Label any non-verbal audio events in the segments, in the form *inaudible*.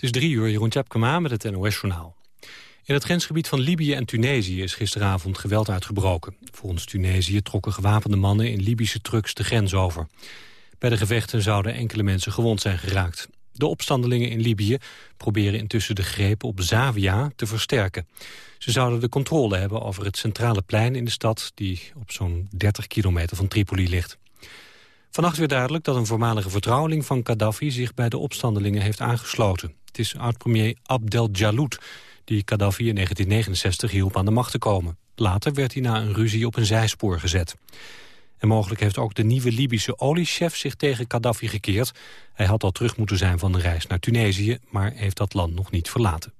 Het is drie uur, Jeroen Tjepkema met het NOS-journaal. In het grensgebied van Libië en Tunesië is gisteravond geweld uitgebroken. Volgens Tunesië trokken gewapende mannen in Libische trucks de grens over. Bij de gevechten zouden enkele mensen gewond zijn geraakt. De opstandelingen in Libië proberen intussen de greep op Zavia te versterken. Ze zouden de controle hebben over het centrale plein in de stad... die op zo'n 30 kilometer van Tripoli ligt. Vannacht werd duidelijk dat een voormalige vertrouweling van Gaddafi... zich bij de opstandelingen heeft aangesloten. Het is oud-premier Abdel Jaloud die Gaddafi in 1969 hielp aan de macht te komen. Later werd hij na een ruzie op een zijspoor gezet. En mogelijk heeft ook de nieuwe Libische oliechef zich tegen Gaddafi gekeerd. Hij had al terug moeten zijn van de reis naar Tunesië... maar heeft dat land nog niet verlaten.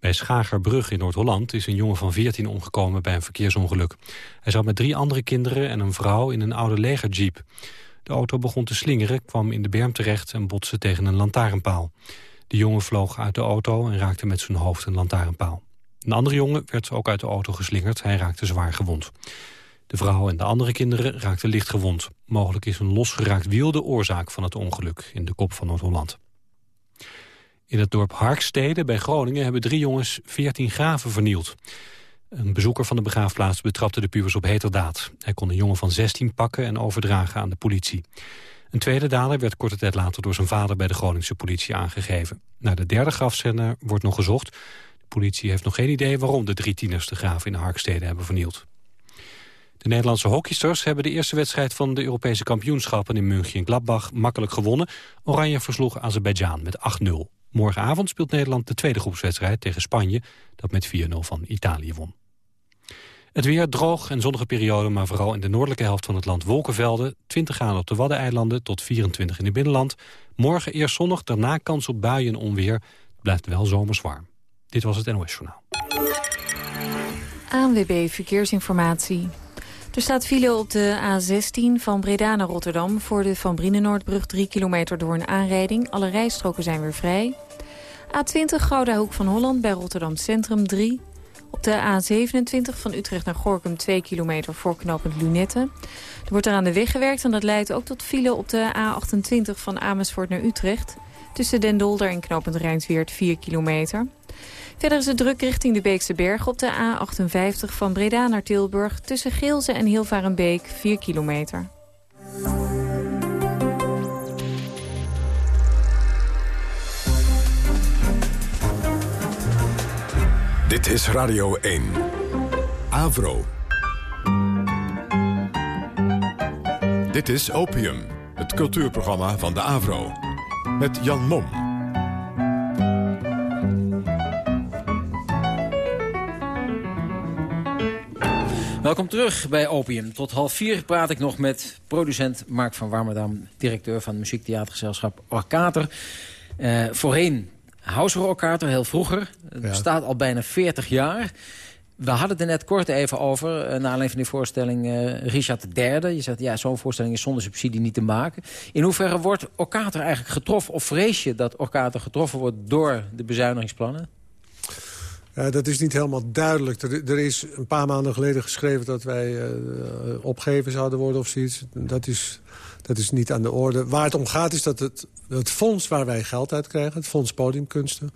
Bij Schagerbrug in Noord-Holland is een jongen van 14 omgekomen bij een verkeersongeluk. Hij zat met drie andere kinderen en een vrouw in een oude legerjeep. De auto begon te slingeren, kwam in de berm terecht en botste tegen een lantaarnpaal. De jongen vloog uit de auto en raakte met zijn hoofd een lantaarnpaal. Een andere jongen werd ook uit de auto geslingerd. Hij raakte zwaar gewond. De vrouw en de andere kinderen raakten licht gewond. Mogelijk is een losgeraakt wiel de oorzaak van het ongeluk in de kop van Noord-Holland. In het dorp Harkstede bij Groningen hebben drie jongens 14 graven vernield. Een bezoeker van de begraafplaats betrapte de pubers op heterdaad. Hij kon een jongen van 16 pakken en overdragen aan de politie. Een tweede dader werd korte tijd later door zijn vader bij de Groningse politie aangegeven. Naar de derde grafzender wordt nog gezocht. De politie heeft nog geen idee waarom de drie tieners de graven in Harkstede hebben vernield. De Nederlandse hockeysters hebben de eerste wedstrijd van de Europese kampioenschappen in München Gladbach makkelijk gewonnen. Oranje versloeg Azerbeidzjan met 8-0. Morgenavond speelt Nederland de tweede groepswedstrijd tegen Spanje, dat met 4-0 van Italië won. Het weer droog en zonnige periode, maar vooral in de noordelijke helft van het land wolkenvelden. 20 graden op de Waddeneilanden tot 24 in het binnenland. Morgen eerst zonnig, daarna kans op buien en onweer. Het blijft wel zomers warm. Dit was het NOS Journaal. ANWB Verkeersinformatie. Er staat file op de A16 van Breda naar Rotterdam... voor de Van Brienenoordbrug 3 kilometer door een aanrijding. Alle rijstroken zijn weer vrij. A20 Gouda Hoek van Holland bij Rotterdam Centrum 3. Op de A27 van Utrecht naar Gorkum 2 kilometer voor knooppunt Lunette. Er wordt er aan de weg gewerkt en dat leidt ook tot file op de A28 van Amersfoort naar Utrecht. Tussen Den Dolder en knooppunt Rijnsweert 4 kilometer. Verder is het druk richting de Beekse Bergen op de A58 van Breda naar Tilburg... tussen Geelze en Hilvarenbeek 4 kilometer. Dit is Radio 1. Avro. Dit is Opium, het cultuurprogramma van de Avro. Met Jan Mom. Welkom terug bij Opium. Tot half vier praat ik nog met producent Mark van Warmerdam... directeur van muziektheatergezelschap Orkater. Uh, voorheen House heel vroeger. Het bestaat al bijna 40 jaar. We hadden het er net kort even over, uh, naar aanleiding van die voorstelling uh, Richard III. Je zegt, ja, zo'n voorstelling is zonder subsidie niet te maken. In hoeverre wordt Orkater eigenlijk getroffen, of vrees je dat Orkater getroffen wordt door de bezuinigingsplannen? Uh, dat is niet helemaal duidelijk. Er, er, is een paar maanden geleden geschreven dat wij uh, opgeven zouden worden of zoiets. Dat is, dat is niet aan de orde. Waar het om gaat is dat het, het fonds waar wij geld uit krijgen... het Fonds Podiumkunsten...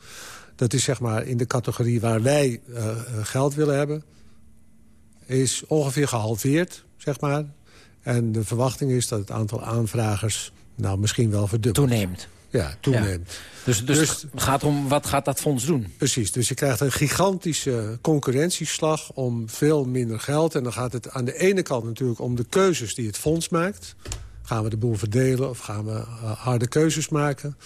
dat is zeg maar in de categorie waar wij uh, geld willen hebben... is ongeveer gehalveerd, zeg maar. En de verwachting is dat het aantal aanvragers... nou misschien wel verdubbelt. Toeneemt. Ja, toeneemt. Dus, dus, dus, het gaat om, wat gaat dat fonds doen? Precies, dus je krijgt een gigantische concurrentieslag om veel minder geld. En dan gaat het aan de ene kant natuurlijk om de keuzes die het fonds maakt. Gaan we de boel verdelen of gaan we uh, harde keuzes maken?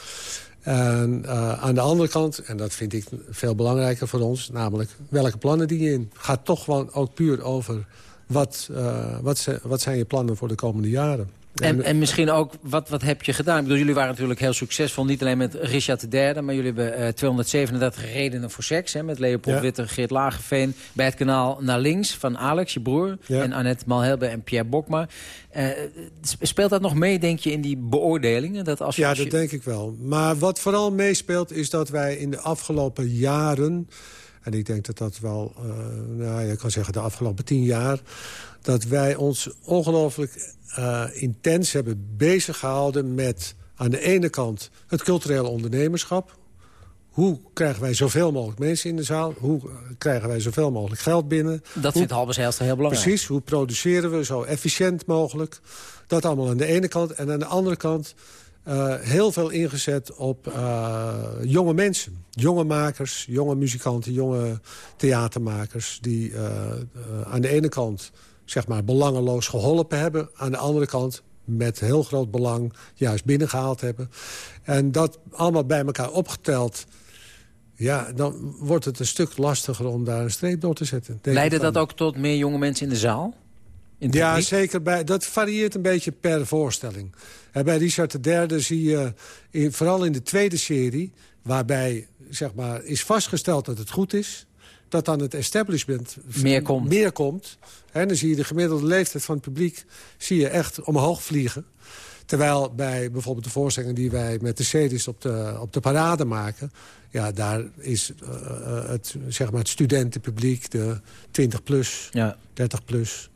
En uh, aan de andere kant, en dat vind ik veel belangrijker voor ons... namelijk welke plannen die je in. gaat toch gewoon ook puur over wat, uh, wat, wat zijn je plannen voor de komende jaren. En, en misschien ook, wat, wat heb je gedaan? Ik bedoel, jullie waren natuurlijk heel succesvol. Niet alleen met Richard III, maar jullie hebben uh, 237 redenen voor seks. Hè, met Leopold ja. Witte, Geert Lagerveen. Bij het kanaal Naar Links van Alex, je broer. Ja. En Annette Malhelbe en Pierre Bokma. Uh, speelt dat nog mee, denk je, in die beoordelingen? Dat als ja, als je... dat denk ik wel. Maar wat vooral meespeelt is dat wij in de afgelopen jaren... en ik denk dat dat wel, uh, nou, je kan zeggen de afgelopen tien jaar... dat wij ons ongelooflijk uh, intens hebben bezig gehouden met aan de ene kant het culturele ondernemerschap. Hoe krijgen wij zoveel mogelijk mensen in de zaal? Hoe krijgen wij zoveel mogelijk geld binnen? Dat vindt Halbers Zijlstra heel belangrijk. Precies, hoe produceren we zo efficiënt mogelijk? Dat allemaal aan de ene kant. En aan de andere kant uh, heel veel ingezet op uh, jonge mensen. Jonge makers, jonge muzikanten, jonge theatermakers... die aan de ene kant zeg maar, belangeloos geholpen hebben. Aan de andere kant met heel groot belang juist binnengehaald hebben. En dat allemaal bij elkaar opgeteld... Ja, dan wordt het een stuk lastiger om daar een streep door te zetten. Leidde dat ook tot meer jonge mensen in de zaal? ja, zeker. Bij, dat varieert een beetje per voorstelling. bij Richard III zie je, in, vooral in de tweede serie... waarbij zeg maar, is vastgesteld dat het goed is... dat dan het establishment meer komt. Meer komt. En dan zie je de gemiddelde leeftijd van het publiek zie je echt omhoog vliegen. Terwijl bij bijvoorbeeld de voorstellingen die wij met de CD's op de, op de parade maken... ja, daar is uh, het, zeg maar het studentenpubliek, de 20 plus, ja. 30 plus...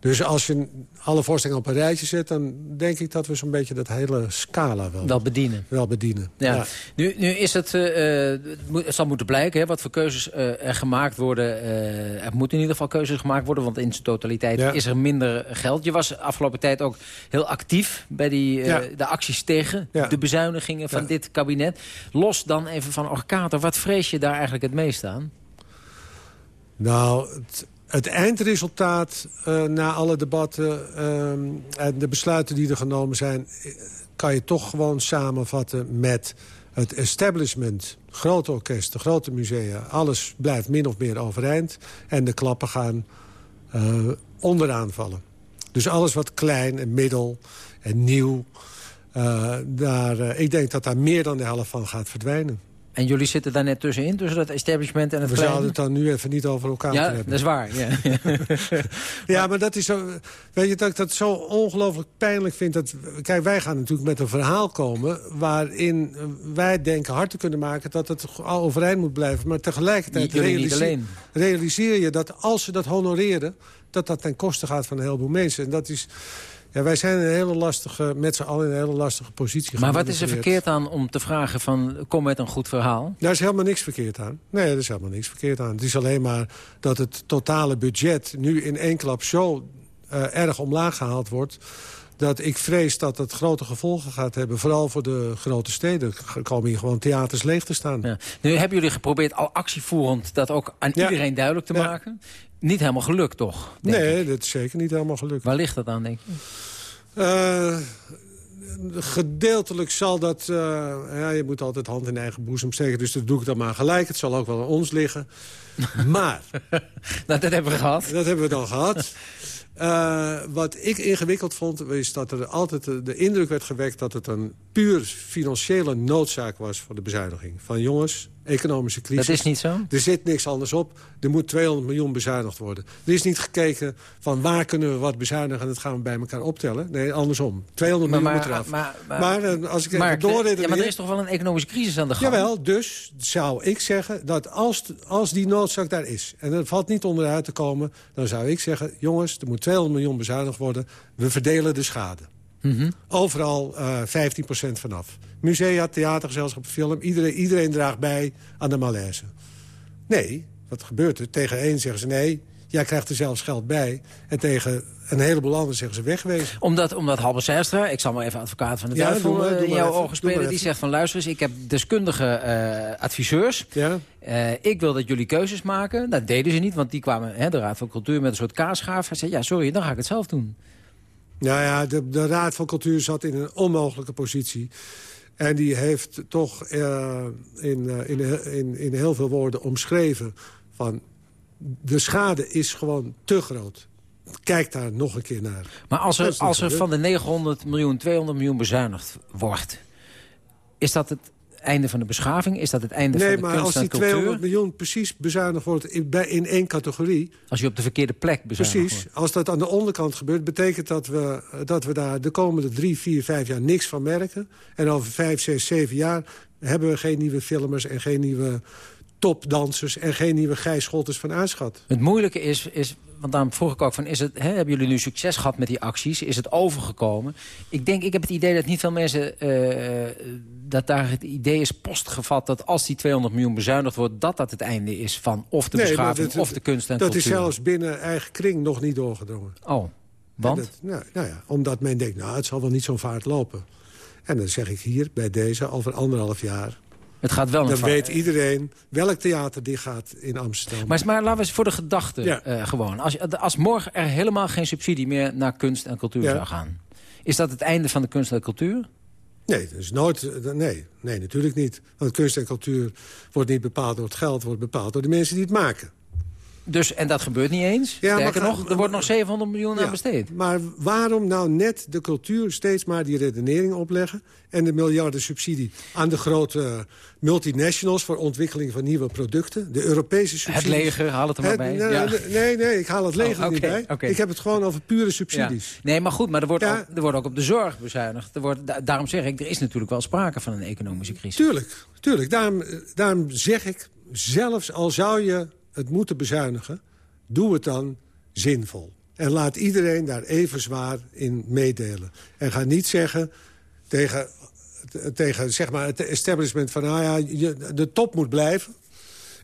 Dus als je alle voorstellingen op een rijtje zet... dan denk ik dat we zo'n beetje dat hele scala wel, wel bedienen. Wel bedienen. Ja. Nu, nu is het, uh, het zal moeten blijken hè, wat voor keuzes uh, er gemaakt worden. Uh, er moeten in ieder geval keuzes gemaakt worden... want in zijn totaliteit is er minder geld. Je was afgelopen tijd ook heel actief bij die, de acties tegen de bezuinigingen van dit kabinet. Los dan even van Orkater. Wat vrees je daar eigenlijk het meest aan? Nou, het, het eindresultaat uh, na alle debatten uh, en de besluiten die er genomen zijn... kan je toch gewoon samenvatten met het establishment. Grote orkesten, grote musea, alles blijft min of meer overeind. En de klappen gaan uh, onderaan vallen. Dus alles wat klein en middel en nieuw... daar, ik denk dat daar meer dan de helft van gaat verdwijnen. En jullie zitten daar net tussenin, tussen dat establishment en het We zouden het dan nu even niet over elkaar ja, hebben. dat is waar. Ja, *laughs* ja maar dat is zo... Weet je, dat ik dat zo ongelooflijk pijnlijk vind. Dat, kijk, wij gaan natuurlijk met een verhaal komen... waarin wij denken hard te kunnen maken dat het overeind moet blijven. Maar tegelijkertijd realiseer, realiseer je dat als ze dat honoreren... dat dat ten koste gaat van een heleboel mensen. En dat is... Ja, wij zijn een hele lastige, met z'n allen in een hele lastige positie. Maar wat is er verkeerd aan om te vragen van, kom met een goed verhaal? Daar is helemaal niks verkeerd aan. Nee, er is helemaal niks verkeerd aan. Het is alleen maar dat het totale budget nu in één klap zo uh, erg omlaag gehaald wordt dat ik vrees dat het grote gevolgen gaat hebben. Vooral voor de grote steden. Er komen hier gewoon theaters leeg te staan. Ja. Nu hebben jullie geprobeerd al actievoerend dat ook aan iedereen duidelijk te maken. Niet helemaal gelukt, toch? Nee, dat is zeker niet helemaal gelukt. Waar ligt dat aan, denk je? Uh, gedeeltelijk zal dat... Uh, ja, je moet altijd hand in eigen boezem steken, dus dat doe ik dan maar gelijk. Het zal ook wel aan ons liggen. *laughs* Maar... nou, dat hebben we gehad. Dat hebben we dan gehad. Uh, *laughs* wat ik ingewikkeld vond, is dat er altijd de indruk werd gewekt... dat het een puur financiële noodzaak was voor de bezuiniging. Van jongens, economische crisis. Dat is niet zo? Er zit niks anders op. Er moet 200 miljoen bezuinigd worden. Er is niet gekeken van waar kunnen we wat bezuinigen... en dat gaan we bij elkaar optellen. Nee, andersom. 200 miljoen moet eraf. Maar, maar, maar, eh, als ik even doorredeneer... Ja, maar er is toch wel een economische crisis aan de gang? Jawel, dus zou ik zeggen dat als, als die noodzaak daar is... en er valt niet onderuit te komen... dan zou ik zeggen, jongens, er moet 200 miljoen bezuinigd worden. We verdelen de schade. Mm Overal uh, eh, 15% vanaf. Musea, theatergezelschap, film. Iedereen, iedereen draagt bij aan de malaise. Nee, wat gebeurt er? Tegen één zeggen ze nee, jij krijgt er zelfs geld bij. En tegen een heleboel anderen zeggen ze wegwezen. Omdat, omdat Zijstra, ik zal maar even advocaat van de ja, duivel uh, in jouw ogen spelen... die zegt van luister eens, ik heb deskundige uh, adviseurs. Ja. Uh, ik wil dat jullie keuzes maken. Dat deden ze niet, want die kwamen hè, de Raad van Cultuur met een soort kaasschaaf. Hij zei, ja sorry, dan ga ik het zelf doen. Nou ja, de, de Raad van Cultuur zat in een onmogelijke positie. En die heeft toch uh, in, uh, in, in, in heel veel woorden omschreven... van de schade is gewoon te groot. Kijk daar nog een keer naar. Maar als er, als er van de 900 miljoen 200 miljoen bezuinigd wordt... is dat het einde van de beschaving? Is dat het einde nee, van de kunst en cultuur? Nee, maar als die 200 miljoen precies bezuinigd wordt in, in één categorie... Als je op de verkeerde plek bezuinigt Precies. Wordt. Als dat aan de onderkant gebeurt, betekent dat we, dat we daar de komende drie, vier, vijf jaar niks van merken. En over vijf, zes, zeven jaar hebben we geen nieuwe filmers en geen nieuwe topdansers... en geen nieuwe Gijs Scholters van Aarschat. Het moeilijke is, is want daarom vroeg ik ook van... Is het, hè, hebben jullie nu succes gehad met die acties? Is het overgekomen? Ik denk, ik heb het idee dat niet veel mensen... Uh, dat daar het idee is postgevat dat als die 200 miljoen bezuinigd wordt... dat dat het einde is van of de beschaving of de kunst en dat cultuur. Dat is zelfs binnen eigen kring nog niet doorgedrongen. Oh, want? Dat, nou, nou, ja, omdat men denkt, nou, het zal wel niet zo'n vaart lopen. En dan zeg ik hier bij deze, al voor anderhalf jaar... Het gaat wel Dan weet iedereen welk theater die gaat in Amsterdam. Maar, maar laten we eens voor de gedachte uh, gewoon. Als, als morgen er helemaal geen subsidie meer naar kunst en cultuur zou gaan... is dat het einde van de kunst en cultuur? Nee, dat is nooit, nee, nee, natuurlijk niet. Want kunst en cultuur wordt niet bepaald door het geld... wordt bepaald door de mensen die het maken. Dus, en dat gebeurt niet eens? Ja, Sterker maar, nog, er wordt nog 700 miljoen aan besteed. Maar waarom nou net de cultuur steeds maar die redenering opleggen... en de miljarden subsidie aan de grote multinationals... voor ontwikkeling van nieuwe producten? De Europese subsidies. Het leger, haal het er maar bij. Nee, ja. nee, nee, ik haal het leger oh, niet bij. Ik heb het gewoon over pure subsidies. Nee, maar goed, maar er wordt, ook, er wordt ook op de zorg bezuinigd. Er wordt, daarom zeg ik, er is natuurlijk wel sprake van een economische crisis. Tuurlijk, tuurlijk. Daarom, daarom zeg ik, zelfs al zou je het moeten bezuinigen, doe het dan zinvol. En laat iedereen daar even zwaar in meedelen. En ga niet zeggen tegen, tegen zeg maar het establishment van... nou ja, de top moet blijven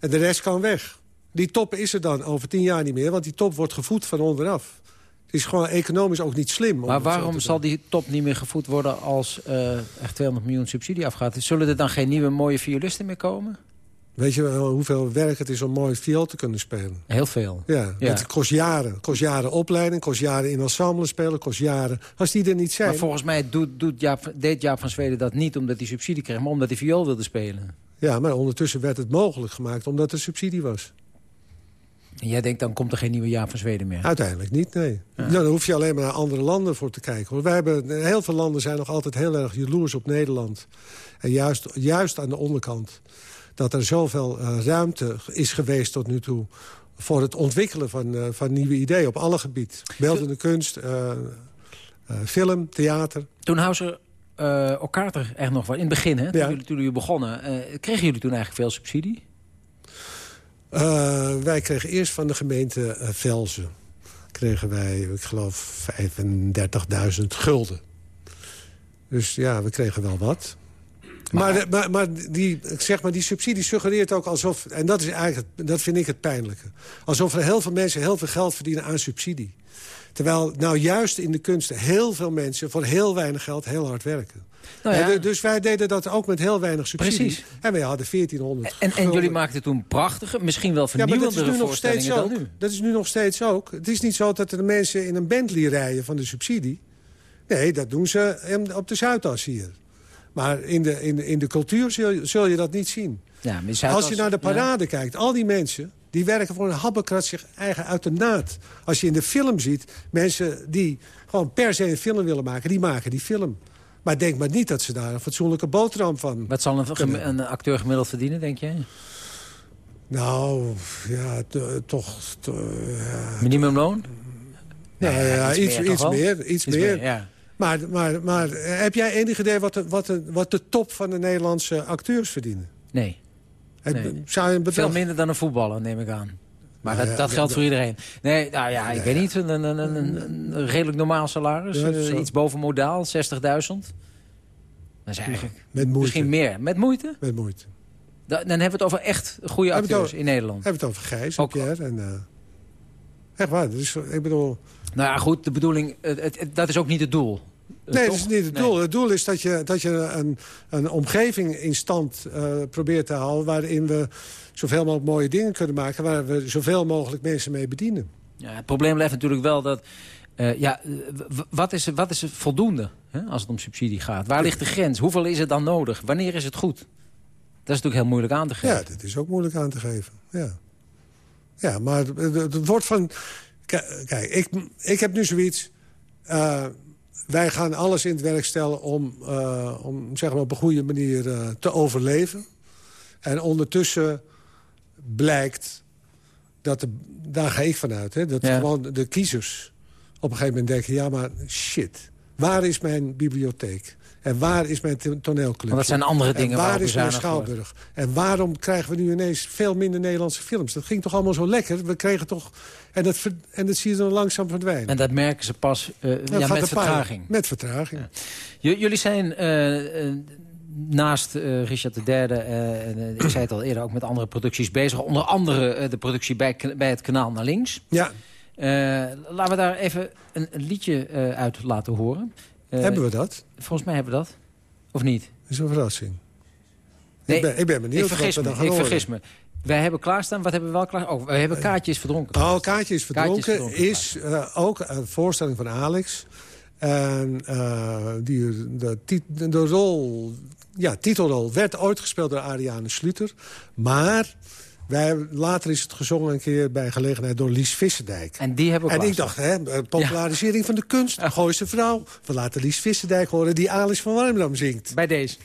en de rest kan weg. Die top is er dan over tien jaar niet meer, want die top wordt gevoed van onderaf. Het is gewoon economisch ook niet slim. Maar waarom zal die top niet meer gevoed worden als uh, er 200 miljoen subsidie afgaat? Zullen er dan geen nieuwe mooie violisten meer komen? Weet je wel hoeveel werk het is om mooi viool te kunnen spelen? Heel veel. Ja, het kost jaren. kost jaren opleiding, kost jaren in ensemble spelen, kost jaren... Als die er niet zijn... Maar volgens mij doet, doet Jaap, deed Jaap van Zweden dat niet omdat hij subsidie kreeg... maar omdat hij viool wilde spelen. Ja, maar ondertussen werd het mogelijk gemaakt omdat er subsidie was. En jij denkt, dan komt er geen nieuwe Jaap van Zweden meer? Uiteindelijk niet, nee. Nou, dan hoef je alleen maar naar andere landen voor te kijken. Hoor. Wij hebben, heel veel landen zijn nog altijd heel erg jaloers op Nederland. En juist, juist aan de onderkant dat er zoveel uh, ruimte is geweest tot nu toe voor het ontwikkelen van, uh, van nieuwe ideeën op alle gebieden. Beeldende kunst, uh, film, theater. Toen Houser elkaar er echt nog wat in het begin, hè, toen, jullie, toen jullie begonnen, kregen jullie toen eigenlijk veel subsidie? wij kregen eerst van de gemeente Velzen. Kregen wij, ik geloof, 35.000 gulden. Dus ja, we kregen wel wat. Maar, maar, maar, die, zeg maar die subsidie suggereert ook alsof... en dat, is eigenlijk, dat vind ik het pijnlijke... alsof er heel veel mensen heel veel geld verdienen aan subsidie. Terwijl nou juist in de kunsten heel veel mensen... voor heel weinig geld heel hard werken. Nou ja. dus wij deden dat ook met heel weinig subsidie. Precies. En wij hadden 1400 En, en jullie maakten toen prachtige, misschien wel vernieuwende ja, dat is nu nog steeds ook. nu. Dat is nu nog steeds ook. Het is niet zo dat de mensen in een Bentley rijden van de subsidie. Nee, dat doen ze op de Zuidas hier. Maar in de, in, in de cultuur zul je, zul je dat niet zien. Ja, als je naar de parade kijkt, al die mensen... die werken voor een habbekrat zich eigen uit de naad. Als je in de film ziet, mensen die gewoon per se een film willen maken... die maken die film. Maar denk maar niet dat ze daar een fatsoenlijke boterham van... Wat zal een, een acteur gemiddeld verdienen, denk jij? Nou, ja, toch... Minimumloon? Ja, ja, iets, iets, meer, iets, meer. meer ja. Maar, maar, maar heb jij enig idee wat de, wat, de, wat de top van de Nederlandse acteurs verdienen? Nee. Zou je Veel minder dan een voetballer, neem ik aan. Maar nou dat, dat geldt voor iedereen. Nee, nou ja, ik weet niet. Een, een, een, een, redelijk normaal salaris. Uh, iets boven modaal, 60.000. Dat is eigenlijk Met misschien meer. Met moeite? Met moeite. dan hebben we het over echt goede acteurs in Nederland. Hebben we het over Gijs en Pierre. En, uh, echt waar. Dus, ik bedoel... Nou ja, goed, de bedoeling, het, dat is ook niet het doel. Nee, dat is niet het doel. Het doel is dat je, dat je een, een omgeving in stand uh, probeert te houden... waarin we zoveel mogelijk mooie dingen kunnen maken... waar we zoveel mogelijk mensen mee bedienen. Ja, het probleem blijft natuurlijk wel dat... Uh, ja, wat is, wat is het voldoende hè, als het om subsidie gaat? Waar ligt de grens? Hoeveel is het dan nodig? Wanneer is het goed? Dat is natuurlijk heel moeilijk aan te geven. Ja, dat is ook moeilijk aan te geven. Ja, ja maar het wordt van... Kijk, ik, ik heb nu zoiets... Uh, wij gaan alles in het werk stellen om, uh, om zeg maar op een goede manier uh, te overleven. En ondertussen blijkt dat, de, daar ga ik vanuit, hè, dat ja. gewoon de kiezers op een gegeven moment denken... ja, maar shit, waar is mijn bibliotheek? En waar is mijn toneelclub? Want dat zijn andere dingen. En waar is mijn Schouwburg? En waarom krijgen we nu ineens veel minder Nederlandse films? Dat ging toch allemaal zo lekker? We kregen toch... En dat, en dat zie je dan langzaam verdwijnen. En dat merken ze pas uh, ja, met vertraging. met vertraging. Jullie zijn... Uh, naast uh, Richard III, uh, en, ik zei het al eerder, ook met andere producties bezig. Onder andere de productie bij, bij het kanaal naar links. Ja. laten we daar even een, een liedje uit laten horen. Hebben we dat? Volgens mij hebben we dat. Of niet? Dat is een verrassing. Nee, ik, ben, ik ben benieuwd ik vergis me, Ik vergis me. Wij hebben klaarstaan. Wat hebben we wel klaar? Oh, we hebben Kaartjes Verdronken. Oh, Kaartjes Verdronken, is uh, ook een voorstelling van Alex. En uh, die, de, de, rol, ja, titelrol werd ooit gespeeld door Ariane Sluter. Maar wij, later is het gezongen een keer bij gelegenheid door Lies Visserdijk. En die hebben we En ik dacht, hè, popularisering van de kunst, Gooise vrouw. We laten Lies Visserdijk horen die Alice van Warmerdam zingt. Bij deze.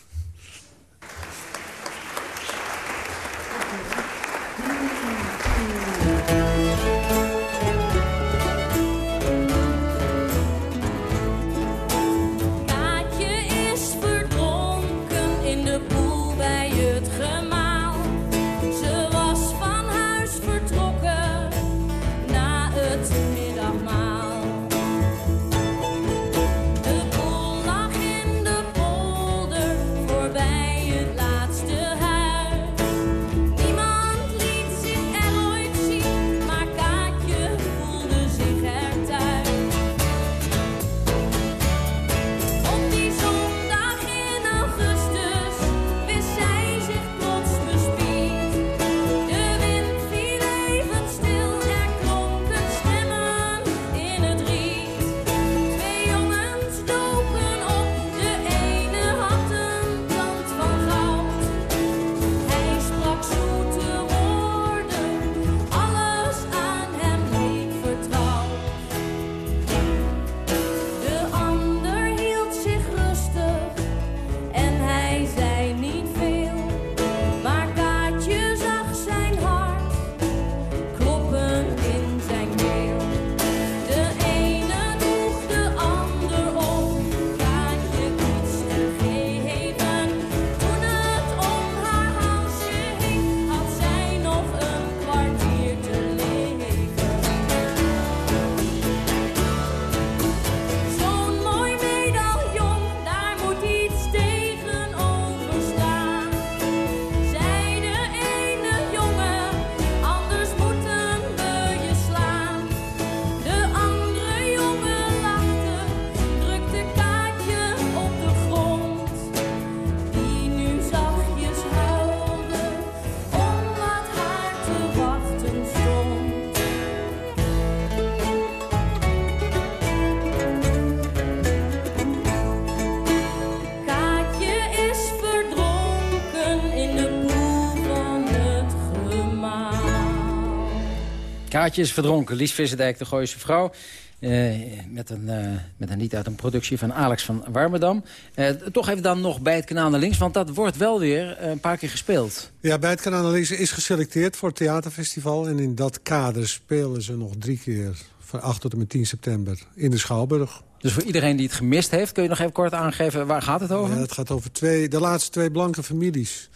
Kaartjes verdronken. Lies Visserdijk, de Gooise vrouw. Uh, met, een, uh, met een lied uit een productie van Alex van Warmerdam. Uh, toch even dan nog bij het kanaal naar links, want dat wordt wel weer een paar keer gespeeld. Ja, bij het kanaal naar links is geselecteerd voor het theaterfestival. En in dat kader spelen ze nog drie keer van 8 tot en met 10 september in de Schouwburg. Dus voor iedereen die het gemist heeft, kun je nog even kort aangeven waar gaat het over? Ja, het gaat over twee, de laatste twee blanke families.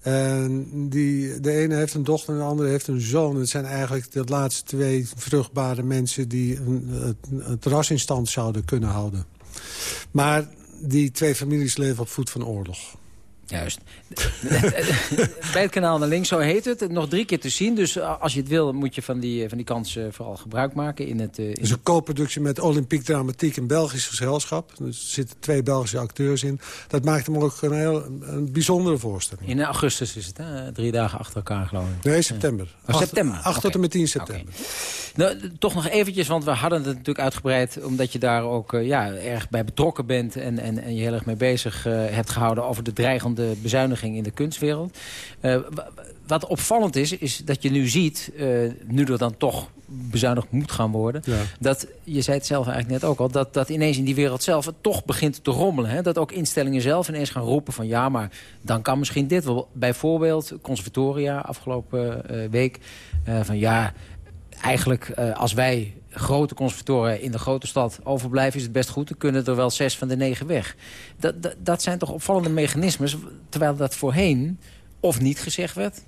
En die, de ene heeft een dochter en de andere heeft een zoon. Het zijn eigenlijk de laatste twee vruchtbare mensen... die het, het ras in stand zouden kunnen houden. Maar die twee families leven op voet van oorlog. Juist. *laughs* Bij het kanaal naar links, zo heet het. Nog drie keer te zien. Dus als je het wil, moet je van die, van die kans uh, vooral gebruik maken. In het, in... Is een co-productie met Olympique Dramatiek, een Belgisch gezelschap. Dus er zitten twee Belgische acteurs in. Dat maakt hem ook een heel een bijzondere voorstelling. In augustus is het, hè? Drie dagen achter elkaar, geloof ik. Nee, september. Oh, september. 8 tot en met 10 september. Nou, toch nog eventjes, want we hadden het natuurlijk uitgebreid... omdat je daar ook ja, erg bij betrokken bent... en, en, en je heel erg mee bezig hebt gehouden over de dreigende de bezuiniging in de kunstwereld. Uh, wat opvallend is, is dat je nu ziet, uh, nu er dan toch bezuinigd moet gaan worden... dat, je zei het zelf eigenlijk net ook al... dat, dat ineens in die wereld zelf het toch begint te rommelen. Hè? Dat ook instellingen zelf ineens gaan roepen van... ja, maar dan kan misschien dit wel. Bijvoorbeeld Conservatoria afgelopen uh, week... van ja, eigenlijk als wij grote conservatoria in de grote stad overblijven... is het best goed, dan kunnen er wel zes van de negen weg. Dat, dat, dat zijn toch opvallende mechanismes... terwijl dat voorheen of niet gezegd werd...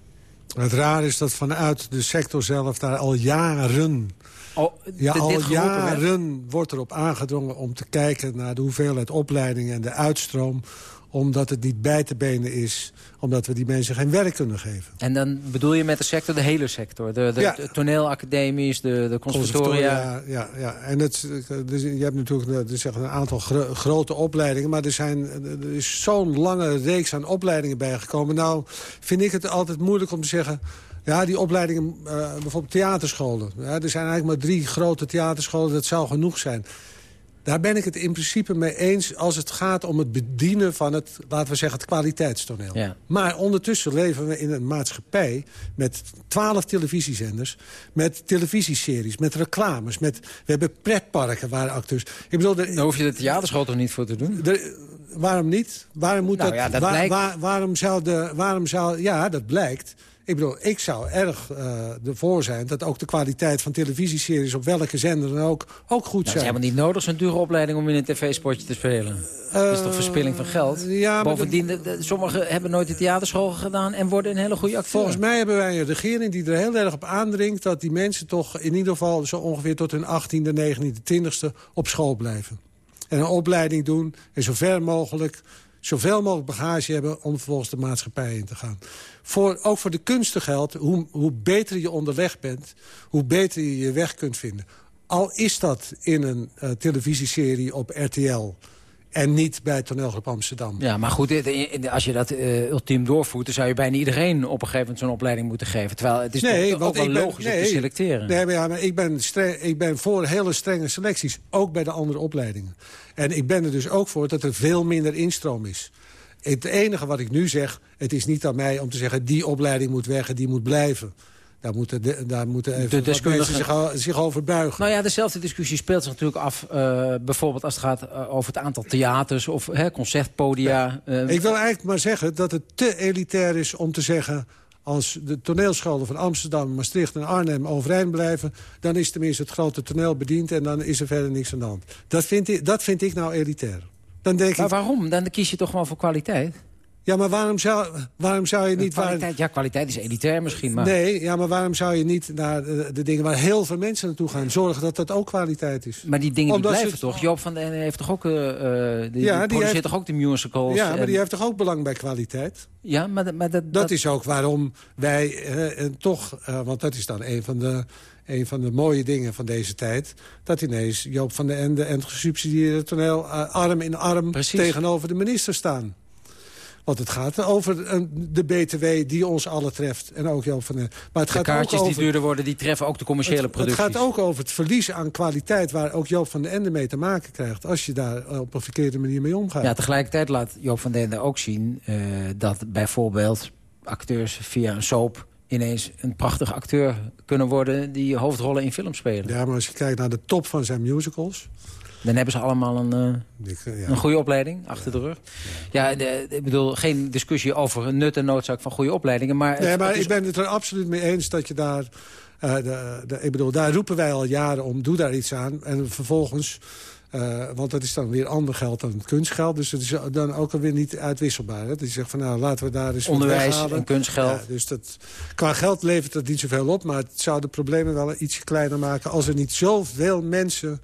Het raar is dat vanuit de sector zelf daar al jaren... Oh, ja, al jaren wordt erop aangedrongen om te kijken naar de hoeveelheid opleidingen en de uitstroom omdat het niet bij te benen is. Omdat we die mensen geen werk kunnen geven. En dan bedoel je met de sector de hele sector? De, de, de toneelacademies, de, de conservatoria? Ja, ja, en het, dus je hebt natuurlijk dus een aantal grote opleidingen... maar er, zijn, er is zo'n lange reeks aan opleidingen bijgekomen. Nou vind ik het altijd moeilijk om te zeggen... Ja, die opleidingen, uh, bijvoorbeeld theaterscholen. Ja, er zijn eigenlijk maar drie grote theaterscholen, dat zou genoeg zijn. Daar ben ik het in principe mee eens als het gaat om het bedienen van het, laten we zeggen, het kwaliteitstoneel. Ja. Maar ondertussen leven we in een maatschappij met twaalf televisiezenders, met televisieseries, met reclames, met, we hebben pretparken waar acteurs... Ik bedoel, Daar hoef je de theaterschool toch niet voor te doen? waarom niet? Waarom moet nou, dat, ja, dat waar, waarom zou de, waarom zou, ja, dat blijkt. Ik bedoel, ik zou erg uh, ervoor zijn dat ook de kwaliteit van televisieseries... op welke zender dan ook, ook goed zijn. Het is helemaal niet nodig, zo'n dure opleiding om in een tv-spotje te spelen. dat is toch verspilling van geld? Ja, Bovendien, sommigen hebben nooit de theaterschool gedaan... en worden een hele goede acteur. Volgens mij hebben wij een regering die er heel erg op aandringt... dat die mensen toch in ieder geval zo ongeveer tot hun 18e, 19e, 20e op school blijven. En een opleiding doen en zo ver mogelijk zoveel mogelijk bagage hebben om vervolgens de maatschappij in te gaan. Voor, ook voor de kunsten geldt, hoe, hoe beter je onderweg bent... hoe beter je je weg kunt vinden. Al is dat in een uh, televisieserie op RTL... En niet bij toneelgroep Amsterdam. Ja, maar goed, als je dat uh, ultiem doorvoert... dan zou je bijna iedereen op een gegeven moment zo'n opleiding moeten geven. Terwijl het is nee, toch ook wel logisch om te selecteren. Nee, maar, ja, maar ik, ben ik ben voor hele strenge selecties. Ook bij de andere opleidingen. En ik ben er dus ook voor dat er veel minder instroom is. Het enige wat ik nu zeg, het is niet aan mij om te zeggen... die opleiding moet weg en die moet blijven. Daar moeten, de, daar moeten even de deskundigen zich, zich, over buigen. Nou ja, dezelfde discussie speelt zich natuurlijk af... Uh, bijvoorbeeld als het gaat uh, over het aantal theaters of hè, concertpodia. Uh, ik wil eigenlijk maar zeggen dat het te elitair is om te zeggen... als de toneelscholen van Amsterdam, Maastricht en Arnhem overeind blijven... dan is tenminste het grote toneel bediend en dan is er verder niks aan de hand. Dat vind ik, dat vind ik nou elitair. Dan denk maar waarom? Dan kies je toch gewoon voor kwaliteit? Ja, maar waarom zou, waarom zou je niet... Kwaliteit, ja, kwaliteit is elitair misschien, maar... Nee, ja, maar waarom zou je niet naar de, dingen waar heel veel mensen naartoe gaan... zorgen dat dat ook kwaliteit is? Maar die dingen die blijven toch? Joop van den heeft toch ook... Uh, die, ja, die, heeft, toch ook de musicals? Ja, maar die heeft toch ook belang bij kwaliteit? Ja, maar, maar dat, dat... is ook waarom wij uh, toch... Uh, want dat is dan een van de een van de mooie dingen van deze tijd... dat ineens Joop van den Ende en het gesubsidieerde toneel... arm in arm tegenover de minister staan. Want het gaat over eh, de BTW die ons alle treft. En ook Joop van de, maar het de gaat kaartjes ook over, die duurder worden, die treffen ook de commerciële het, producties. Het gaat ook over het verlies aan kwaliteit... waar ook Joop van den Ende mee te maken krijgt... als je daar op een verkeerde manier mee omgaat. Ja, tegelijkertijd laat Joop van den Ende ook zien... Uh, dat bijvoorbeeld acteurs via een soap ineens een prachtige acteur kunnen worden... die hoofdrollen in films spelen. Ja, maar als je kijkt naar de top van zijn musicals... Dan hebben ze allemaal een, uh, een goede opleiding achter de rug. Ja, ik bedoel, geen discussie over nut en noodzaak van goede opleidingen. Maar nee, maar ik ben het er absoluut mee eens dat je daar... Uh, de, de, ik bedoel, daar roepen wij al jaren om, doe daar iets aan. En vervolgens... Uh, want dat is dan weer ander geld dan kunstgeld. Dus het is dan ook alweer niet uitwisselbaar. Hè? Dat je zegt van nou, laten we daar eens Onderwijs en kunstgeld. Ja, dus dat, qua geld levert dat niet zoveel op. Maar het zou de problemen wel iets kleiner maken... als er niet zoveel mensen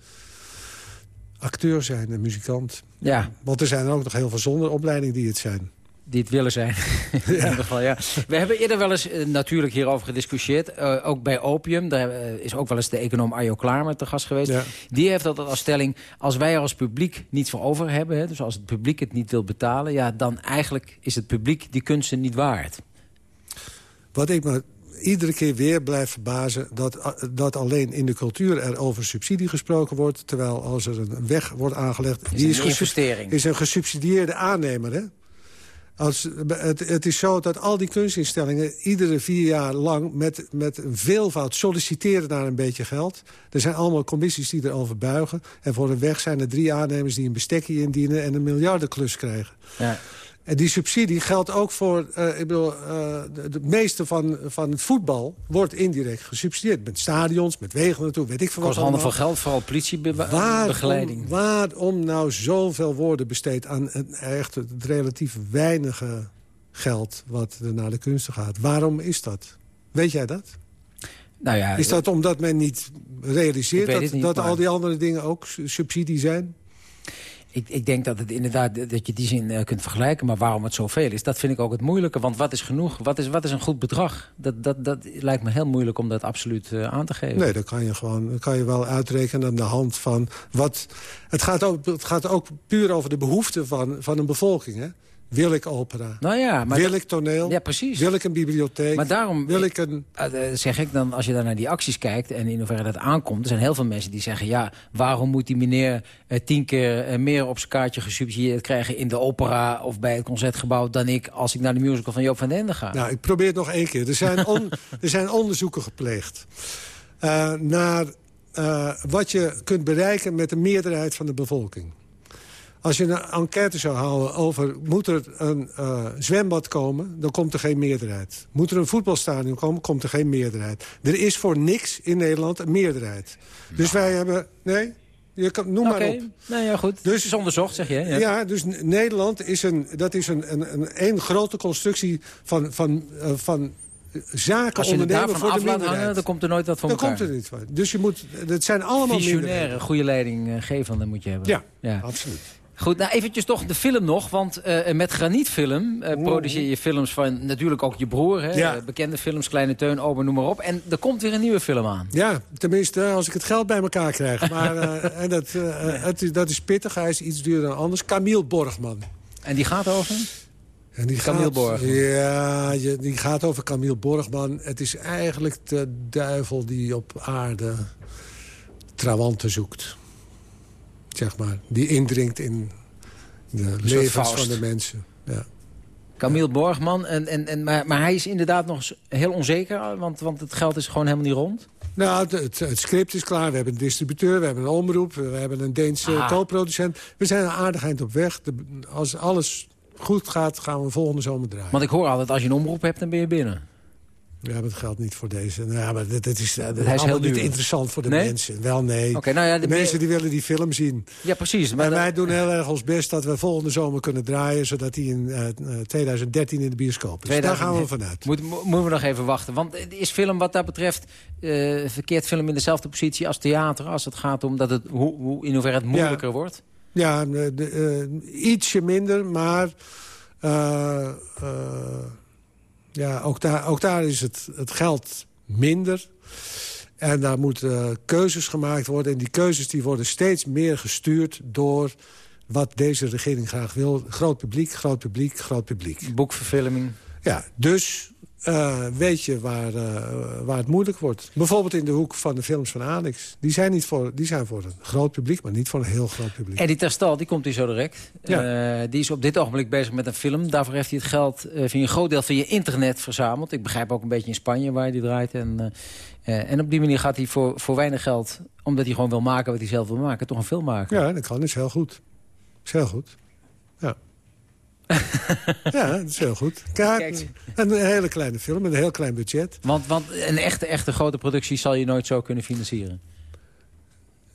acteur zijn en muzikant. Ja. Want er zijn ook nog heel veel zonder opleiding die het zijn. Die het willen zijn. *laughs* in ieder geval, ja. We hebben eerder wel eens uh, natuurlijk hierover gediscussieerd. Uh, ook bij Opium. Daar uh, is ook wel eens de econoom Arjo Klaarmer te gast geweest. Ja. Die heeft dat als stelling. Als wij er als publiek niets voor over hebben. Hè, dus als het publiek het niet wil betalen. Ja, dan eigenlijk is het publiek die kunsten niet waard. Wat ik me iedere keer weer blijft verbazen... Dat, dat alleen in de cultuur er over subsidie gesproken wordt... terwijl als er een weg wordt aangelegd... Is die is, een investering. is een gesubsidieerde aannemer, hè? Als, het, het, is zo dat al die kunstinstellingen iedere vier jaar lang... met, met een veelvoud solliciteren naar een beetje geld. Er zijn allemaal commissies die erover buigen. En voor een weg zijn er drie aannemers die een bestekje indienen... en een miljardenklus krijgen. Ja. En die subsidie geldt ook voor... Uh, ik bedoel, uh, de, de, meeste van, van het voetbal wordt indirect gesubsidieerd. Met stadions, met wegen naartoe, weet ik veel wat Kost handen van geld, vooral politiebegeleiding. Waarom, waarom nou zoveel worden besteed aan een, echt het relatief weinige geld... wat er naar de kunsten gaat? Waarom is dat? Weet jij dat? Nou ja, is dat omdat men niet realiseert dat, niet, dat al die andere dingen ook subsidie zijn? Ik, ik, denk dat het inderdaad dat je die zin uh, kunt vergelijken. Maar waarom het zoveel is, dat vind ik ook het moeilijke. Want wat is genoeg? Wat is, wat is een goed bedrag? Dat, dat, dat lijkt me heel moeilijk om dat absoluut uh, aan te geven. Nee, dat kan je gewoon dat kan je wel uitrekenen aan de hand van wat... Het gaat ook, het gaat ook puur over de behoeften van, van een bevolking, hè? Wil ik opera? Nou ja, maar wil ik toneel? Ja, precies. Wil ik een bibliotheek? Maar daarom wil ik een... Uh, zeg ik dan, als je dan naar die acties kijkt... en in hoeverre dat aankomt... er zijn heel veel mensen die zeggen... ja, waarom moet die meneer uh, tien keer meer op zijn kaartje gesubsidieerd krijgen... in de opera of bij het Concertgebouw... dan ik als ik naar de musical van Joop van den Ende ga? Nou, ik probeer het nog één keer. Er zijn, *laughs* on, er zijn onderzoeken gepleegd naar wat je kunt bereiken... met de meerderheid van de bevolking. Als je een enquête zou houden over... moet er een uh, zwembad komen, dan komt er geen meerderheid. Moet er een voetbalstadion komen, komt er geen meerderheid. Er is voor niks in Nederland een meerderheid. Dus wij hebben... Nee? Je kan, noem okay. maar op. Nou ja, goed. Dus, het is onderzocht, zeg je. Ja, ja dus Nederland is een, dat is een, een, een, een grote constructie van, van, uh, van zaken Als je ondernemen voor de minderheid. Hangen, dan komt er nooit wat van Dan komt er niet van. Dus je moet, het zijn allemaal Visionaire, goede leidinggevende moet je hebben. Ja, ja. absoluut. Goed, nou eventjes toch de film nog. Want uh, met Granietfilm uh, produceer je films van natuurlijk ook je broer. Hè? Ja. bekende films, Kleine Teun, Ober, noem maar op. En er komt weer een nieuwe film aan. Ja, tenminste als ik het geld bij elkaar krijg. *laughs* Maar uh, en dat, het, dat is pittig, hij is iets duurder dan anders. Camille Borgman. En die gaat over? En die Camille gaat, Borgman. Ja, die gaat over Camille Borgman. Het is eigenlijk de duivel die op aarde trawanten zoekt zeg maar. Die indringt in de levens van de mensen. Ja. Camille Borgman, en, en, en, maar, maar hij is inderdaad nog heel onzeker, want, want het geld is gewoon helemaal niet rond. Nou, het, het, script is klaar. We hebben een distributeur, we hebben een omroep... we hebben een Deense ah. co-producent. We zijn een aardig eind op weg. als alles goed gaat, gaan we volgende zomer draaien. Want ik hoor altijd, als je een omroep hebt, dan ben je binnen. Ja, dat geldt niet voor deze. Nou, ja, maar dat, is, dat is heel niet interessant voor de mensen. Wel, nee. Okay, nou ja, de, mensen die willen die film zien. Ja, precies. Maar en wij doen heel erg ons best dat we volgende zomer kunnen draaien... zodat die in uh, 2013 in de bioscoop is. 2000... Daar gaan we vanuit. Moet, moeten we nog even wachten. Want is film wat dat betreft... Uh, verkeerd film in dezelfde positie als theater... als het gaat om dat het, hoe, hoe in hoeverre het moeilijker ja. wordt? Ja, de, uh, ietsje minder, maar... Ja, ook daar, ook daar is het, het geld minder. En daar moeten keuzes gemaakt worden. En die keuzes die worden steeds meer gestuurd door wat deze regering graag wil. Groot publiek, groot publiek, groot publiek. Boekverfilming. Ja, dus uh, weet je waar, uh, waar het moeilijk wordt. Bijvoorbeeld in de hoek van de films van Alex. Die zijn, niet voor, die zijn voor een groot publiek, maar niet voor een heel groot publiek. Eddie Terstal, die komt hier zo direct. Ja. Uh, die is op dit ogenblik bezig met een film. Daarvoor heeft hij het geld via een groot deel van je internet verzameld. Ik begrijp ook een beetje in Spanje waar hij die draait. En, en op die manier gaat hij voor, voor weinig geld... omdat hij gewoon wil maken wat hij zelf wil maken... toch een film maken. Ja, dat kan. Is heel goed. Is heel goed. *laughs* Ja. dat is heel goed. Kijk, een hele kleine film met een heel klein budget. Want, want een echte, echte grote productie zal je nooit zo kunnen financieren?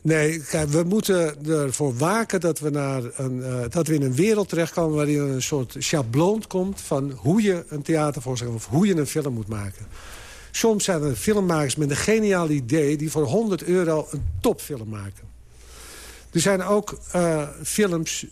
Nee, kijk, we moeten ervoor waken dat we, naar een, uh, dat we in een wereld terechtkomen... waarin er een soort schabloon komt van hoe je een theatervoorstelling... of hoe je een film moet maken. Soms zijn er filmmakers met een geniaal idee... die voor 100 euro een topfilm maken. Er zijn ook uh, films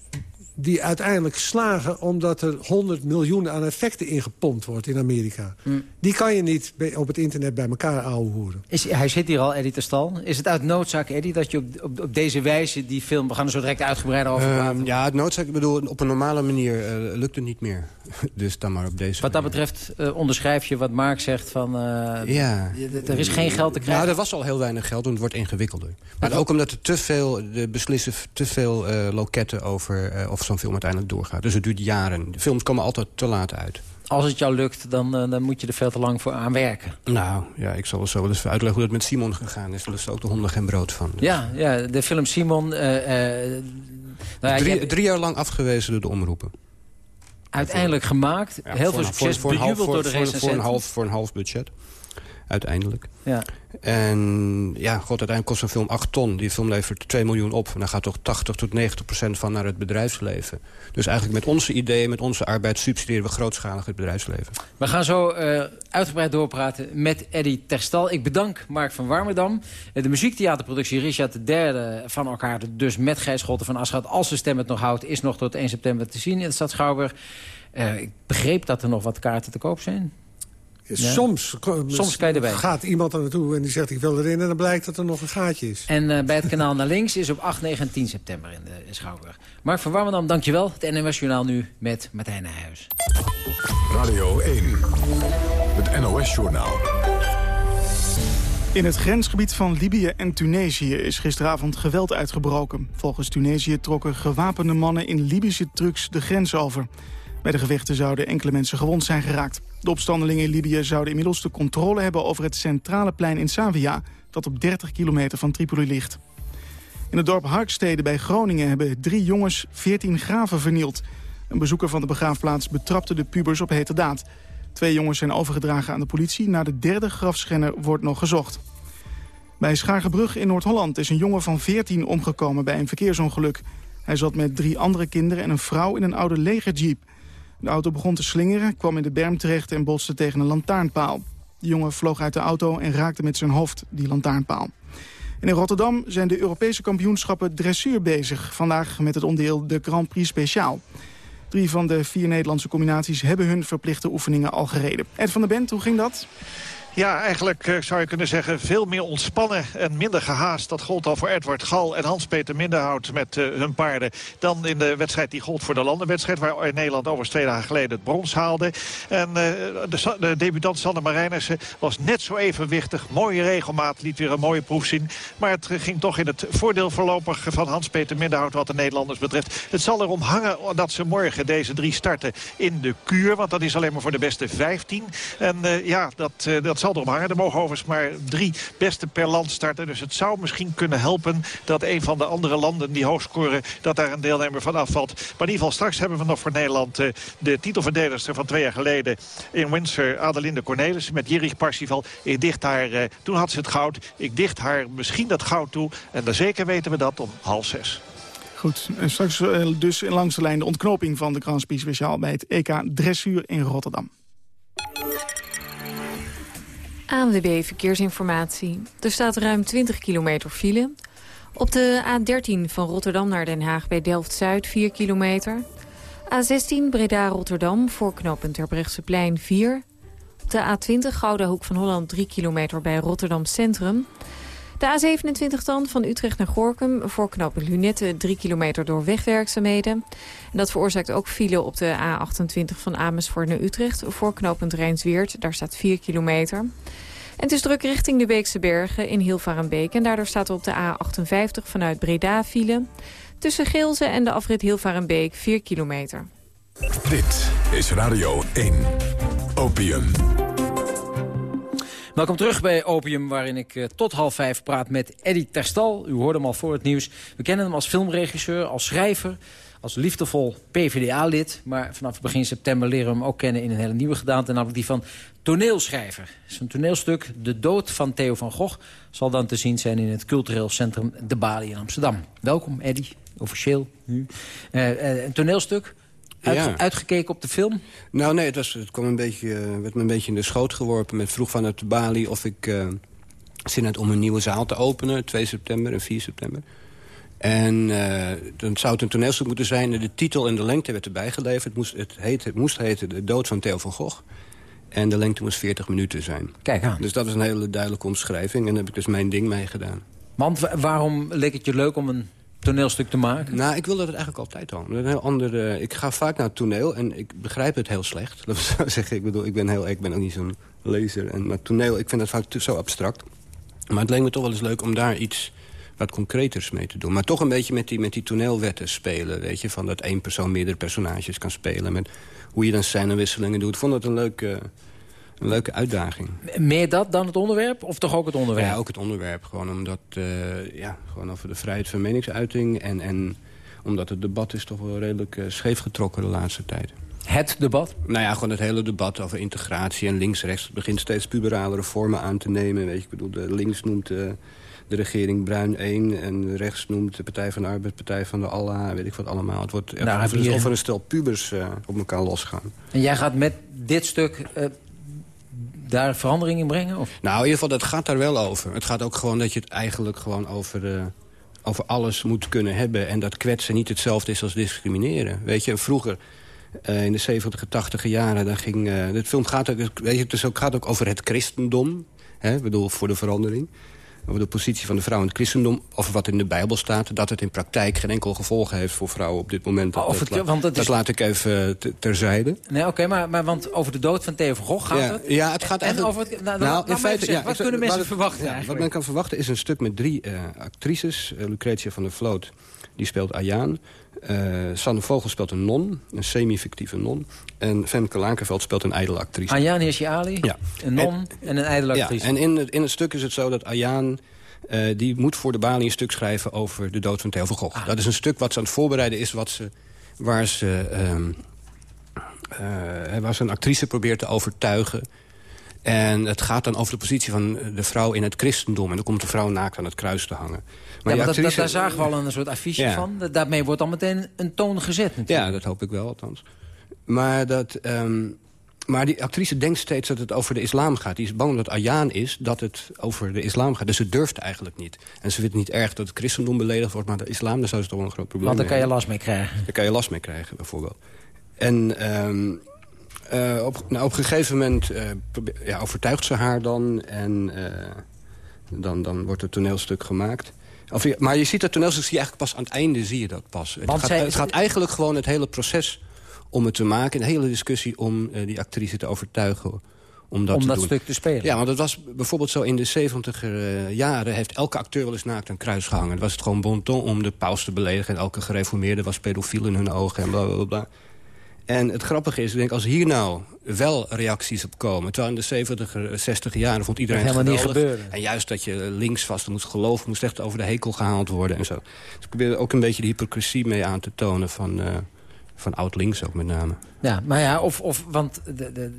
die uiteindelijk slagen omdat er 100 miljoen aan effecten ingepompt wordt in Amerika. Mm. Die kan je niet op het internet bij elkaar horen. Is, hij zit hier al, Eddie Terstal. Is het uit noodzaak, Eddie, dat je op, op, op deze wijze die film... we gaan er zo direct uitgebreider over ehm, praten. ja, het noodzaak, ik bedoel, op een normale manier uh, lukt het niet meer. *laughs* dus dan maar op deze Wat dat betreft uh, onderschrijf je wat Mark zegt van... Uh, ja. Er is geen geld te krijgen. Nou, er was al heel weinig geld en het wordt ingewikkelder. Maar ook omdat er te veel, de beslissen te veel loketten over... of zo'n film uiteindelijk doorgaat. Dus het duurt jaren. De films komen altijd te laat uit. Als het jou lukt, dan, uh, dan moet je er veel te lang voor aan werken. Nou, ja, ik zal zo wel eens uitleggen hoe dat met Simon gegaan is. Daar is ook de honden geen brood van. Dus. Ja, ja, de film Simon... Uh, nou ja, drie, drie, jaar lang afgewezen door de omroepen. Uiteindelijk gemaakt. Heel veel succes. Voor, voor. Voor een, half, voor een half budget uiteindelijk. Ja. En ja, god, uiteindelijk kost een film 8 ton. Die film levert 2 miljoen op. En daar gaat toch 80 tot 90 procent van naar het bedrijfsleven. Dus eigenlijk met onze ideeën, met onze arbeid... subsidiëren we grootschalig het bedrijfsleven. We gaan zo uh, uitgebreid doorpraten met Eddy Terstal. Ik bedank Mark van Warmerdam. Eh, de muziektheaterproductie Richard III van elkaar... dus met Gijs Schotten van Aschat, als de stem het nog houdt... is nog tot 1 september te zien in de stad Schouwburg. Uh, ik begreep dat er nog wat kaarten te koop zijn. Soms, Soms kan je erbij. gaat iemand er naartoe en die zegt ik wil erin... en dan blijkt dat er nog een gaatje is. En uh, bij het kanaal naar links is op 8, 9 en 10 september in, de, in Schouwburg. Mark van Warmerdam, dankjewel. Het NMS Journaal nu met Martijn Nijhuis. Radio 1, het NOS Journaal. In het grensgebied van Libië en Tunesië is gisteravond geweld uitgebroken. Volgens Tunesië trokken gewapende mannen in Libische trucks de grens over. Bij de gevechten zouden enkele mensen gewond zijn geraakt. De opstandelingen in Libië zouden inmiddels de controle hebben over het centrale plein in Savia, dat op 30 kilometer van Tripoli ligt. In het dorp Harkstede bij Groningen hebben drie jongens 14 graven vernield. Een bezoeker van de begraafplaats betrapte de pubers op hete daad. Twee jongens zijn overgedragen aan de politie. Naar de derde grafschenner wordt nog gezocht. Bij Schaargebrug in Noord-Holland is een jongen van 14 omgekomen bij een verkeersongeluk. Hij zat met drie andere kinderen en een vrouw in een oude legerjeep. De auto begon te slingeren, kwam in de berm terecht en botste tegen een lantaarnpaal. De jongen vloog uit de auto en raakte met zijn hoofd die lantaarnpaal. En in Rotterdam zijn de Europese kampioenschappen dressuur bezig. Vandaag met het onderdeel de Grand Prix Speciaal. Drie van de vier Nederlandse combinaties hebben hun verplichte oefeningen al gereden. Ed van der Bent, hoe ging dat? Ja, eigenlijk eh, zou je kunnen zeggen veel meer ontspannen en minder gehaast. Dat gold al voor Edward Gal en Hans-Peter Minderhout met uh, hun paarden. Dan in de wedstrijd die gold voor de landenwedstrijd... waar Nederland overigens twee dagen geleden het brons haalde. En de, de, debutant Sander Marijnissen was net zo evenwichtig. Mooie regelmaat, liet weer een mooie proef zien. Maar het ging toch in het voordeel voorlopig van Hans-Peter Minderhout... wat de Nederlanders betreft. Het zal erom hangen dat ze morgen deze drie starten in de kuur. Want dat is alleen maar voor de beste 15. En ja, dat, dat zal erom hangen. Er mogen overigens maar drie beste per land starten. Dus het zou misschien kunnen helpen dat een van de andere landen die hoog scoren... dat daar een deelnemer van afvalt. Maar in ieder geval straks hebben we nog voor Nederland... Uh, de titelverdedigster van twee jaar geleden in Windsor, Adelinde Cornelis... met Jirik Parsifal. Ik dicht haar, uh, toen had ze het goud. Ik dicht haar misschien dat goud toe. En dan zeker weten we dat om half zes. Goed, en straks uh, dus langs de lijn de ontknoping van de Grand Prix speciaal... bij het EK Dressuur in Rotterdam. ANWB Verkeersinformatie. Er staat ruim 20 kilometer file. Op de A13 van Rotterdam naar Den Haag bij Delft-Zuid 4 kilometer. A16 Breda-Rotterdam voor knooppunt Terbrechtseplein 4. Op de A20 Gouda Hoek van Holland 3 kilometer bij Rotterdam Centrum. De A27 dan van Utrecht naar Gorkum voor knooppunt Lunette 3 kilometer door wegwerkzaamheden. En dat veroorzaakt ook file op de A28 van Amersfoort naar Utrecht voor knooppunt Rijnsweert. Daar staat 4 kilometer. En het is druk richting de Beekse Bergen in Hilvarenbeek. En daardoor staat er op de A58 vanuit Breda file. Tussen Geelze en de afrit Hilvarenbeek 4 kilometer. Dit is Radio 1. Opium. Welkom terug bij Opium, waarin ik uh, tot half vijf praat met Eddy Terstal. U hoorde hem al voor het nieuws. We kennen hem als filmregisseur, als schrijver, als liefdevol PvdA-lid. Maar vanaf begin september leren we hem ook kennen in een hele nieuwe gedaante. Namelijk die van toneelschrijver. Zijn toneelstuk De Dood van Theo van Gogh zal dan te zien zijn in het cultureel centrum De Bali in Amsterdam. Welkom Eddy, officieel nu. Uh, uh, een toneelstuk uitgekeken op de film? Nou nee, het, was, het kwam een beetje, uh, werd me een beetje in de schoot geworpen. Met vroeg vanuit Bali of ik uh, zin had om een nieuwe zaal te openen. 2 september en 4 september. En uh, dan zou het een toneelstuk moeten zijn. De titel en de lengte werd erbij geleverd. Het moest, het, heet, het moest heten De Dood van Theo van Gogh. En de lengte moest 40 minuten zijn. Kijk aan. Dus dat was een hele duidelijke omschrijving. En daar heb ik dus mijn ding mee gedaan. Want waarom leek het je leuk om een toneelstuk te maken? Nou, ik wilde het eigenlijk altijd al. Een heel andere, ik ga vaak naar het toneel en ik begrijp het heel slecht. *laughs* Dat zou zeggen, ik bedoel, ik ben, heel, ik ben ook niet zo'n lezer. En, maar toneel, ik vind dat vaak zo abstract. Maar het leek me toch wel eens leuk om daar iets wat concreters mee te doen. Maar toch een beetje met die, met die toneelwetten spelen. Weet je, van dat één persoon meerdere personages kan spelen. Met hoe je dan scènewisselingen doet. Ik vond dat een leuke, een leuke uitdaging. Meer dat dan het onderwerp? Of toch ook het onderwerp? Ja, ook het onderwerp. Gewoon omdat, uh, ja, gewoon over de vrijheid van meningsuiting. En, en omdat het debat is toch wel redelijk uh, scheef getrokken de laatste tijd. het debat? Nou ja, gewoon het hele debat over integratie en links-rechts... Het begint steeds puberale reformen aan te nemen. Weet je, ik bedoel, de links noemt... Uh, de regering Bruin 1 en rechts noemt de Partij van de Arbeid, Partij van de Allah, weet ik wat allemaal. Het wordt nou, alsof er een stel pubers uh, op elkaar losgaan. En jij gaat met dit stuk uh, daar verandering in brengen? Of? Nou, in ieder geval, dat gaat daar wel over. Het gaat ook gewoon dat je het eigenlijk gewoon over, uh, over alles moet kunnen hebben... en dat kwetsen niet hetzelfde is als discrimineren. Weet je, vroeger... in de 70, 80 jaren, dan ging... Uh, film gaat ook, weet je, het ook, gaat ook over het christendom. Hè, bedoel, voor de verandering over de positie van de vrouw in het christendom... over wat in de Bijbel staat... dat het in praktijk geen enkel gevolg heeft voor vrouwen op dit moment. Dat, dat, want dat, is... laat ik even terzijde. Nee, oké, maar, maar want over de dood van Theo van Gogh gaat ja, het? Ja, het gaat eigenlijk... over het, nou, nou, in feite, ja, wat kunnen mensen verwachten Wat men kan verwachten is een stuk met drie uh, actrices. Uh, Lucretia van der Vloot, die speelt Ayaan. Uh, Sanne Vogel speelt een non, een semi-fictieve non. En Femke Lakenveld speelt een ijdele actrice. Ayaan Hirsi Ali, ja. een non en, en een ijdele actrice. Ja, en in het, in het stuk is het zo dat Ayaan uh, die moet voor de Bali een stuk schrijven over de dood van Theo van Gogh. Ah. Dat is een stuk wat ze aan het voorbereiden is... Wat ze, waar, ze, um, uh, waar ze een actrice probeert te overtuigen... En het gaat dan over de positie van de vrouw in het christendom. En dan komt de vrouw naakt aan het kruis te hangen. Maar, ja, maar dat, dat, daar zagen we al een soort affiche ja. van. Daarmee wordt dan meteen een toon gezet natuurlijk. Ja, dat hoop ik wel althans. Maar dat... Um, maar die actrice denkt steeds dat het over de islam gaat. Die is bang dat Ayaan is dat het over de islam gaat. Dus ze durft eigenlijk niet. En ze vindt niet erg dat het christendom beledigd wordt... maar de islam, daar zou ze toch wel een groot probleem Want daar kan je last mee krijgen. Daar kan je last mee krijgen, bijvoorbeeld. En um, uh, op, nou, op een gegeven moment uh, ja, overtuigt ze haar dan... en uh, dan, dan wordt het toneelstuk gemaakt... Of, maar je ziet dat toneelstuk zie je eigenlijk pas aan het einde zie je dat pas. Het gaat, zij, het gaat eigenlijk gewoon het hele proces om het te maken. Een hele discussie om die actrice te overtuigen om dat, om dat stuk te spelen? Ja, want het was bijvoorbeeld zo in de 70 uh, jaren... heeft elke acteur wel eens naakt een kruis gehangen. Het was het gewoon bon ton om de paus te beledigen. En elke gereformeerde was pedofiel in hun ogen en bla bla bla. En het grappige is, ik denk, als hier nou wel reacties op komen... terwijl in de 70, 60 jaren vond iedereen dat helemaal niet gebeuren. En juist dat je links vast moest geloven... moest echt over de hekel gehaald worden en zo. Dus ik probeer ook een beetje de hypocrisie mee aan te tonen van... Uh, van oud-links ook met name. Ja, maar ja, of, of want de, de,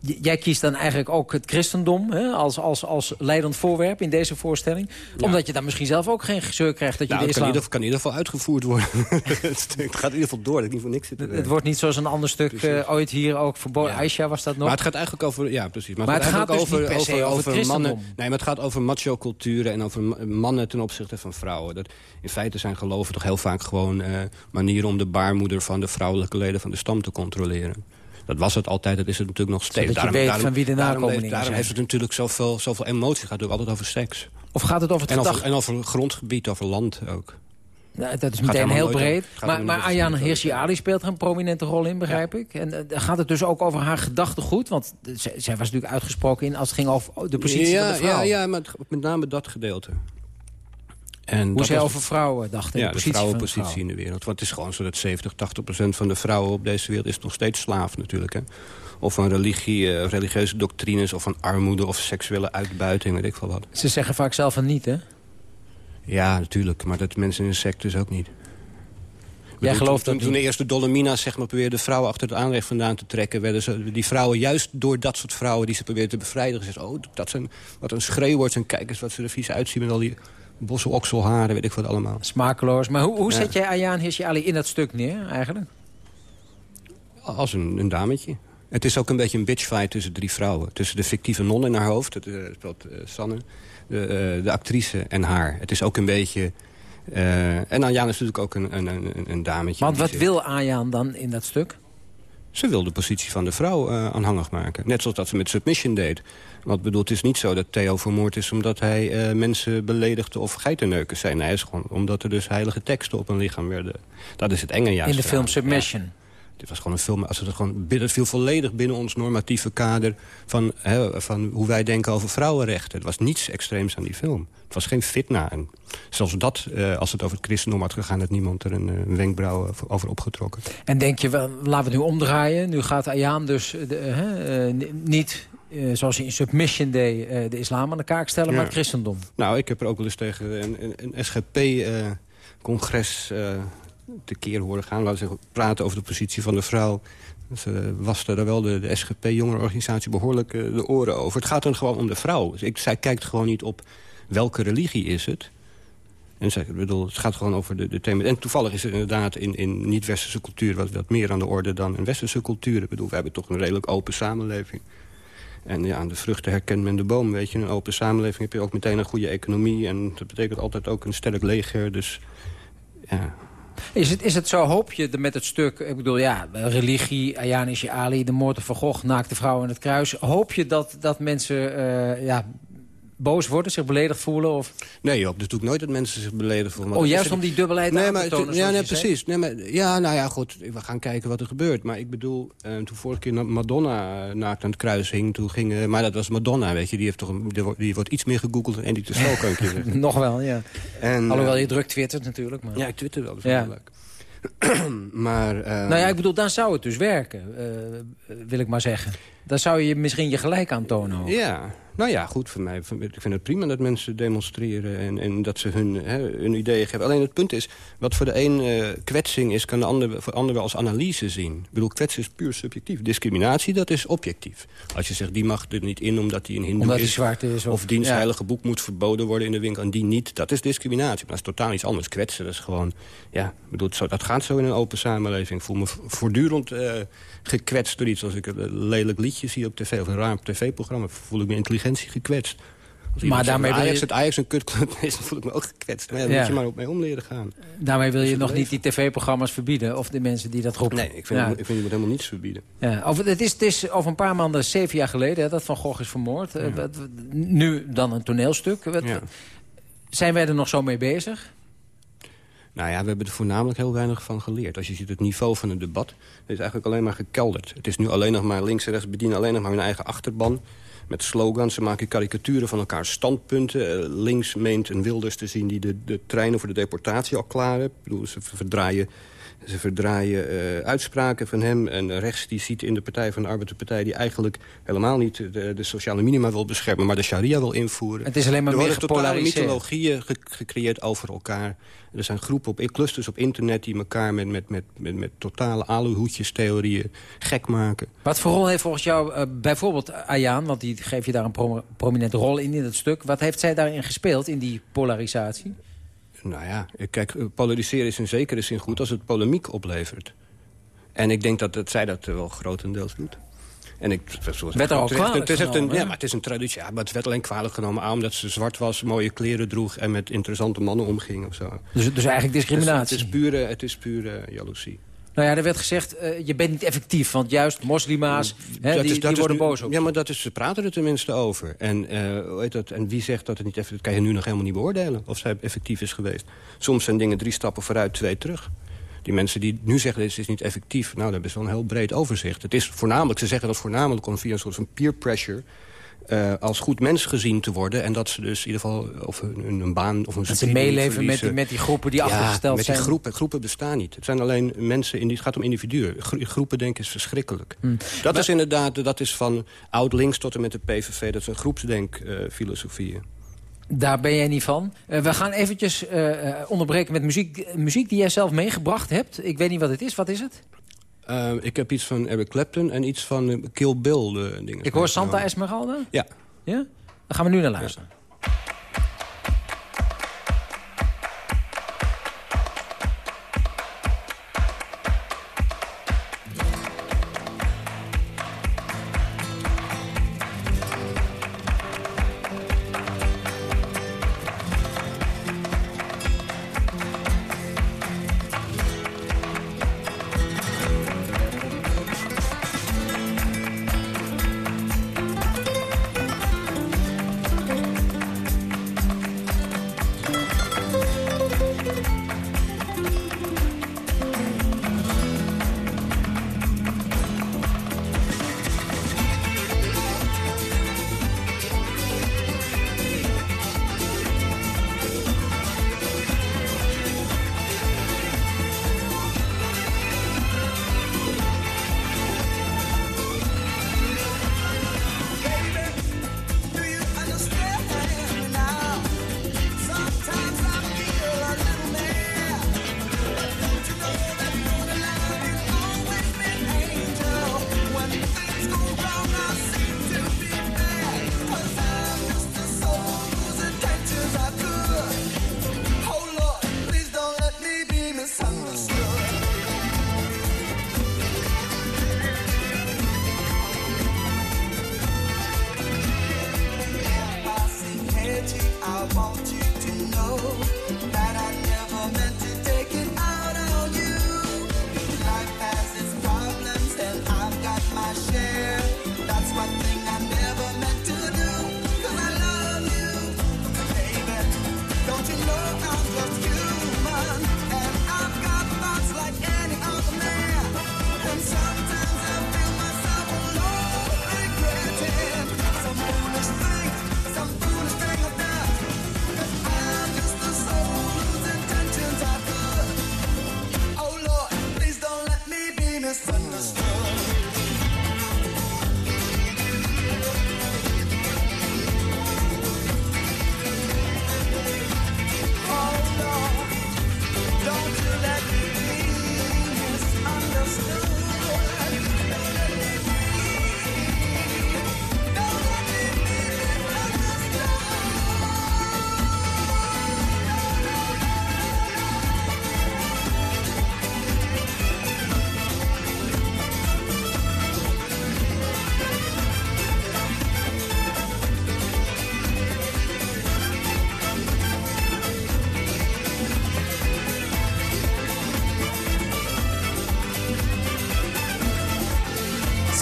jij kiest dan eigenlijk ook het christendom hè, als, als, als leidend voorwerp in deze voorstelling. Ja. Omdat je dan misschien zelf ook geen gezeur krijgt dat je nou, de islam... kan, in kan in ieder geval uitgevoerd worden. *laughs* het gaat in ieder geval door, dat ik niet voor niks zit. Het, het wordt niet zoals een ander stuk uh, ooit hier ook verboden. Ja. Aisha was dat nog. Maar het gaat eigenlijk over... Ja, precies. Maar, maar het, het gaat, dus over, over, over, over mannen. Nee, maar het gaat over macho-culturen en over mannen ten opzichte van vrouwen. Dat, in feite zijn geloven toch heel vaak gewoon uh, manieren om de baarmoeder van de vrouwelijke leden van de stam te controleren. Dat was het altijd, dat is het natuurlijk nog steeds. Zodat je daarom, weet van wie de nakomelingen Daarom, daarom heeft het natuurlijk zoveel, zoveel emotie. Het gaat natuurlijk altijd over seks. Of gaat het over het en over, en over grondgebied, over land ook. Nou, dat is meteen heel breed. Maar, maar Ayaan Hirsi Ali speelt er een prominente rol in, begrijp ja. ik. En uh, gaat het dus ook over haar gedachtegoed? Want zij, was natuurlijk uitgesproken in als het ging over de positie ja, van de vrouw. Ja, ja met, met name dat gedeelte. En Hoe zij over vrouwen dachten. Ja, de, de vrouwenpositie vrouw. in de wereld. Want het is gewoon zo dat 70, 80 procent van de vrouwen op deze wereld... is nog steeds slaaf natuurlijk. Hè? Of van religie, uh, religieuze doctrines, of van armoede... of seksuele uitbuiting, weet ik veel wat. Ze zeggen vaak zelf van niet, hè? Ja, natuurlijk. Maar dat mensen in de secte dus ook niet. Jij gelooft toen, dat toen de eerste Dolomina's zeg maar, probeerden vrouwen achter het aanrecht vandaan te trekken... werden ze, die vrouwen, juist door dat soort vrouwen die ze probeerden te bevrijden... gezegd, oh, dat zijn, wat een schreeuwwoord en kijk eens wat ze er vies uitzien... met al die bossen okselharen, weet ik wat allemaal. Smakeloos. Maar hoe, hoe zet jij Ayaan Hirsi Ali in dat stuk neer, eigenlijk? Als een, een dametje. Het is ook een beetje een bitchfight tussen drie vrouwen. Tussen de fictieve non in haar hoofd, dat uh, speelt uh, Sanne, de, uh, de actrice en haar. Het is ook een beetje... en Ayaan is natuurlijk ook een, een, een, een dametje. Want wat wil Ayaan dan in dat stuk? Ze wil de positie van de vrouw uh, aanhangig maken. Net zoals dat ze met Submission deed. Want bedoel, het is niet zo dat Theo vermoord is... omdat hij uh, mensen beledigde of geitenneukers zijn. Nee, hij is gewoon omdat er dus heilige teksten op een lichaam werden. Dat is het enge juist. In de film Submission. Ja. Dit was gewoon een film, als het gewoon, het viel volledig binnen ons normatieve kader... Van, hè, van hoe wij denken over vrouwenrechten. Er was niets extreems aan die film. Het was geen fitna. En zelfs dat, uh, als het over het christendom had gegaan... had niemand er een, een wenkbrauw over opgetrokken. En denk je, wel, laten we het nu omdraaien. Nu gaat Ayaan dus de, uh, niet... Uh, zoals hij in Submission deed, uh, de islam aan de kaak stellen, ja. maar het christendom. Nou, ik heb er ook wel eens tegen een, een, een SGP-congres uh, te keer horen gaan. Laten we praten over de positie van de vrouw Ze waste daar wel de, SGP-jongerenorganisatie behoorlijk de oren over. Het gaat dan gewoon om de vrouw. Ik, zij kijkt gewoon niet op welke religie is het. En zij, bedoel, het gaat gewoon over de, de thema. En toevallig is het inderdaad in, in niet-westerse cultuur... Wat, wat meer aan de orde dan in westerse cultuur. Ik bedoel, we hebben toch een redelijk open samenleving. En ja, aan de vruchten herkent men de boom, weet je. Een open samenleving heb je ook meteen een goede economie. En dat betekent altijd ook een sterk leger. Dus ja, is het, is het zo, hoop je met het stuk, ik bedoel, ja, religie, Ayanische Ali, de moord van Gogh, naakte vrouw in het kruis. Hoop je dat, dat mensen uh, ja, boos worden, zich beledigd voelen? Of? Nee, je hoopt natuurlijk nooit dat mensen zich beledigd voelen. oh, juist om die dubbelheid nee, maar, te tonen, Ja, nee, precies. Nee, maar, ja, nou ja, goed, we gaan kijken wat er gebeurt. Maar ik bedoel, uh, toen vorige keer Madonna naakt aan het kruis hing... Toen ging, uh, maar dat was Madonna, weet je. Die, heeft toch een, die, wordt iets meer gegoogeld dan Andy de kan ik zeggen. *laughs* Nog wel, ja. En, Alhoewel je druk twittert natuurlijk. Maar... Ja, ik twitter wel, dat is ja. wel leuk. *clears throat* maar, uh, nou ja, ik bedoel, dan zou het dus werken, uh, wil ik maar zeggen. Dan zou je misschien je gelijk aantonen. Ook. Ja, nou ja, goed, voor mij, ik vind het prima dat mensen demonstreren... en, en dat ze hun, hè, hun ideeën geven. Alleen het punt is, wat voor de een uh, kwetsing is... kan de ander voor de ander wel als analyse zien. Ik bedoel, kwetsen is puur subjectief. Discriminatie, dat is objectief. Als je zegt, die mag er niet in omdat hij een hindoe is... Of, of diens heilige boek moet verboden worden in de winkel... en die niet, dat is discriminatie. Maar dat is totaal iets anders. Kwetsen, dat is gewoon... Ja, bedoel, dat gaat zo in een open samenleving. Ik voel me voortdurend... Uh, gekwetst door iets. Als ik een lelijk liedje zie op tv of een raar tv-programma... voel ik me intelligentie gekwetst. Als maar daarmee wil je... Ajax, het Ajax een kutclub is, dan voel ik me ook gekwetst. Maar ja, daar moet je maar op mee om leren gaan. Daarmee wil je nog niet die tv-programma's verbieden? Of de mensen die dat roepen? Nee, ik vind, ik vind je moet helemaal niets verbieden. Ja, over, het, is, het is over een paar maanden, zeven jaar geleden... Hè, dat Van Gogh is vermoord. Eh, nu dan een toneelstuk. Wat, zijn wij er nog zo mee bezig? Nou ja, we hebben er voornamelijk heel weinig van geleerd. Als je ziet het niveau van het debat, het is eigenlijk alleen maar gekelderd. Het is nu alleen nog maar links en rechts bedienen alleen nog maar hun eigen achterban. Met slogans, ze maken karikaturen van elkaar standpunten. Uh, links meent een Wilders te zien die de, de treinen voor de deportatie al klaar heeft. Ik bedoel, ze verdraaien ze verdraaien uh, uitspraken van hem. En rechts die ziet in de Partij van de Arbeid partij... die eigenlijk helemaal niet de, de, sociale minima wil beschermen... maar de sharia wil invoeren. Het is alleen maar er worden totale mythologieën gecreëerd over elkaar. Er zijn groepen op clusters op internet... die elkaar met, met, met, met, met totale aluhoedjes-theorieën gek maken. Wat voor rol heeft volgens jou uh, bijvoorbeeld Ayaan... want die geef je daar een prominente rol in in het stuk... wat heeft zij daarin gespeeld, in die polarisatie? Nou ja, kijk, polariseren is in zekere zin goed als het polemiek oplevert. En ik denk dat, dat zij dat wel grotendeels doet. En ik, werd er al kwalijk het, een, Ja, maar het is een traditie. Ja, maar het werd alleen kwalijk genomen aan omdat ze zwart was, mooie kleren droeg... en met interessante mannen omging of zo. Dus, dus eigenlijk discriminatie? het is pure, het is pure jaloezie. Nou ja, er werd gezegd, uh, je bent niet effectief. Want juist moslima's, hè, die, die worden boos op Ja, maar dat is, ze praten er tenminste over. En, uh, hoe heet dat, en wie zegt dat het niet effectief... Dat kan je nu nog helemaal niet beoordelen of zij effectief is geweest. Soms zijn dingen drie stappen vooruit, twee terug. Die mensen die nu zeggen, dit is niet effectief... nou, dat ze wel een heel breed overzicht. Het is voornamelijk, ze zeggen dat voornamelijk om via een soort van peer pressure... Uh, als goed mens gezien te worden. En dat ze dus in ieder geval of een, een baan of een Dat ze meeleven met die, met die groepen die ja, achtergesteld met zijn. Die groepen, groepen bestaan niet. Het zijn alleen mensen, in het gaat om individuen. Groepen denken is verschrikkelijk. Hmm. Dat is inderdaad, dat is van oud links tot en met de PVV. Dat is een groepsdenkfilosofie. Uh, daar ben jij niet van. Uh, we gaan eventjes onderbreken met muziek, muziek die jij zelf meegebracht hebt. Ik weet niet wat het is. Wat is het? Uh, ik heb iets van Eric Clapton en iets van uh, Kill Bill. De dingen ik hoor Santa Esmeralda? Ja. ja. Dan gaan we nu naar luisteren. Ja.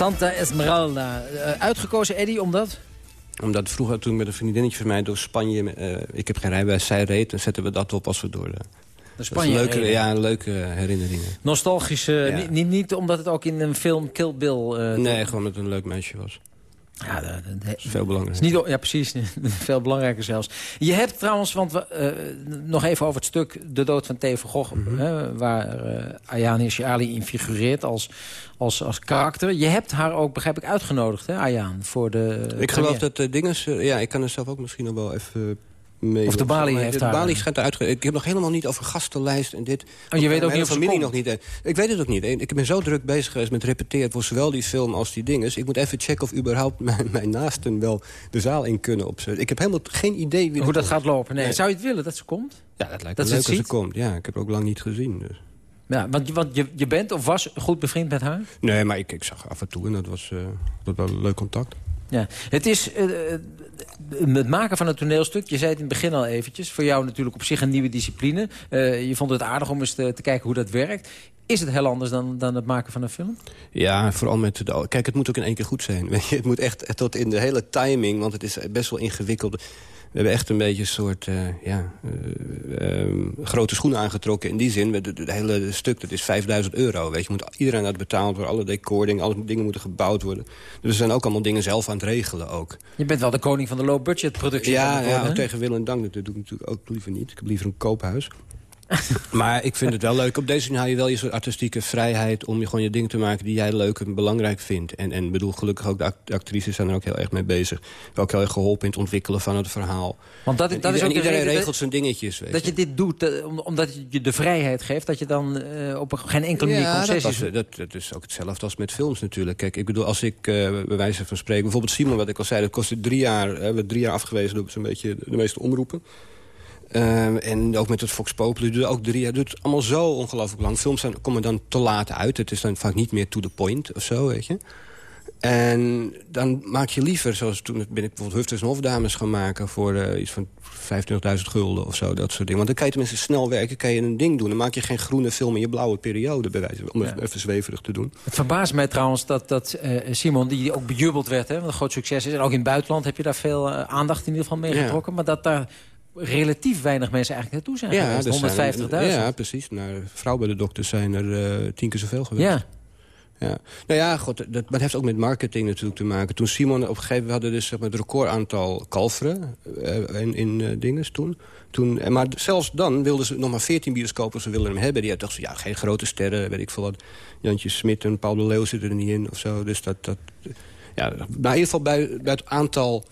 Santa Esmeralda. Uh, uitgekozen, Eddie, omdat? Omdat vroeger toen met een vriendinnetje van mij door Spanje... Uh, ik heb geen rijbewijs, zij reed. Dan zetten we dat op als we door de... De Spanje leuke, ja, leuke herinneringen. Nostalgische, ja. niet, niet, niet omdat het ook in een film Kill Bill... Uh, nee, gewoon omdat het een leuk meisje was. Ja, dat, is veel belangrijker. Is niet, ja, precies. *laughs* veel belangrijker zelfs. Je hebt trouwens, want we, uh, nog even over het stuk De Dood van Theo van Gogh... Mm -hmm. hè, waar uh, Ayaan Hirsi Ali in figureert als, als, als karakter. Je hebt haar ook, begrijp ik, uitgenodigd, hè, Ayaan, voor de... Ik geloof dat de dingen... ja, ik kan er zelf ook misschien nog wel even mee. Of de Bali heeft De Bali schijnt eruit. Ik heb nog helemaal niet over gastenlijst en dit. Oh, je weet ook niet of familie nog niet. Ik weet het ook niet. Ik ben zo druk bezig geweest met repeteren voor zowel die film als die dinges. Ik moet even checken of überhaupt *laughs* mijn, mijn naasten wel de zaal in kunnen opzetten. Ik heb helemaal geen idee wie hoe dat gaat lopen. Nee. Zou je het willen dat ze komt? Ja, dat lijkt me dat leuk als ze komt. Ja, ik heb haar ook lang niet gezien. Dus. Ja, want, want je, je bent of was goed bevriend met haar? Nee, maar ik, ik zag af en toe en dat was, uh, dat was een leuk contact. Ja, het is uh, het maken van een toneelstuk. Je zei het in het begin al eventjes. Voor jou natuurlijk op zich een nieuwe discipline. Uh, je vond het aardig om eens te, te, kijken hoe dat werkt. Is het heel anders dan, dan het maken van een film? Ja, vooral met de... Kijk, het moet ook in één keer goed zijn. *laughs* Weet je? Het moet echt tot in de hele timing, want het is best wel ingewikkeld hebben echt een beetje een soort uh, ja, uh, um, grote schoenen aangetrokken. In die zin, het hele stuk dat is 5000 euro. Weet je, moet iedereen dat betaald worden. Alle decording, alle dingen moeten gebouwd worden. Dus er zijn ook allemaal dingen zelf aan het regelen ook. Je bent wel de koning van de low-budget productie. Ja, ja tegen wil en dank. Dat doe ik natuurlijk ook liever niet. Ik heb liever een koophuis. *laughs* maar ik vind het wel leuk. Op deze manier haal je wel je soort artistieke vrijheid... om je gewoon je ding te maken die jij leuk en belangrijk vindt. En, en bedoel, gelukkig ook de actrices zijn er ook heel erg mee bezig. Ook heel erg geholpen in het ontwikkelen van het verhaal. Want dat, dat is ook iedereen regelt zijn dingetjes. dat je dit doet, uh, omdat je de vrijheid geeft... dat je dan uh, op geen enkele manier ja, concessies... Dat, dat, dat, is ook hetzelfde als met films natuurlijk. Kijk, ik bedoel, als ik uh, bij wijze van spreken... bijvoorbeeld Simon, wat ik al zei, dat kostte drie jaar... we hebben drie jaar afgewezen door zo'n beetje de meeste omroepen. Uh, en ook met het Fox Populi duurt ook drie jaar. Het duurt allemaal zo ongelooflijk lang. Films zijn, komen dan te laat uit. Het is dan vaak niet meer to the point of zo, weet je. En dan maak je liever, zoals toen ben ik bijvoorbeeld Hufters en Hofdames gaan maken... voor uh, iets van 25.000 gulden of zo, dat soort dingen. Want dan kan je tenminste snel werken, kan je een ding doen. Dan maak je geen groene film in je blauwe periode, bij wijze om ja. even zweverig te doen. Het verbaast mij trouwens dat, dat uh, Simon, die ook bejubeld werd, hè, wat een groot succes is... en ook in het buitenland heb je daar veel uh, aandacht in ieder geval mee getrokken... maar dat daar relatief weinig mensen eigenlijk naartoe zijn ja, 150.000. Ja, precies. Nou, vrouw bij de dokter zijn er uh, tien keer zoveel geweest. Ja. Ja. Nou ja, god, dat, dat heeft ook met marketing natuurlijk te maken. Toen Simon op een gegeven moment hadden dus zeg maar, het recordaantal kalveren uh, in, in uh, dinges toen. toen. Maar zelfs dan wilden ze nog maar 14 bioscopen ze willen hem hebben. Die hadden toch ja, geen grote sterren, weet ik veel wat. Jantje Smit en Paul de Leeuw zitten er niet in of zo. Dus dat, dat ja, maar in ieder geval bij, bij het aantal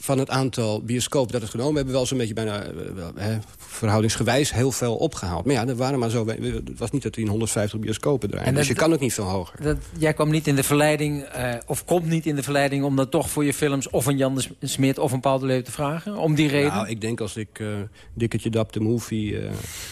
van het aantal bioscopen dat het genomen hebben... wel zo'n beetje bijna uh, verhoudingsgewijs heel veel opgehaald. Maar ja, er waren maar zo... Het was niet dat hij in 150 bioscopen draaien. Dus je kan ook niet veel hoger. Dat, jij kwam niet in de verleiding, uh, of komt niet in de verleiding... om dan toch voor je films of een Jan de Smit of een Paul de Leeuw te vragen? Om die reden? Nou, ik denk als ik uh, Dikketje Dap de movie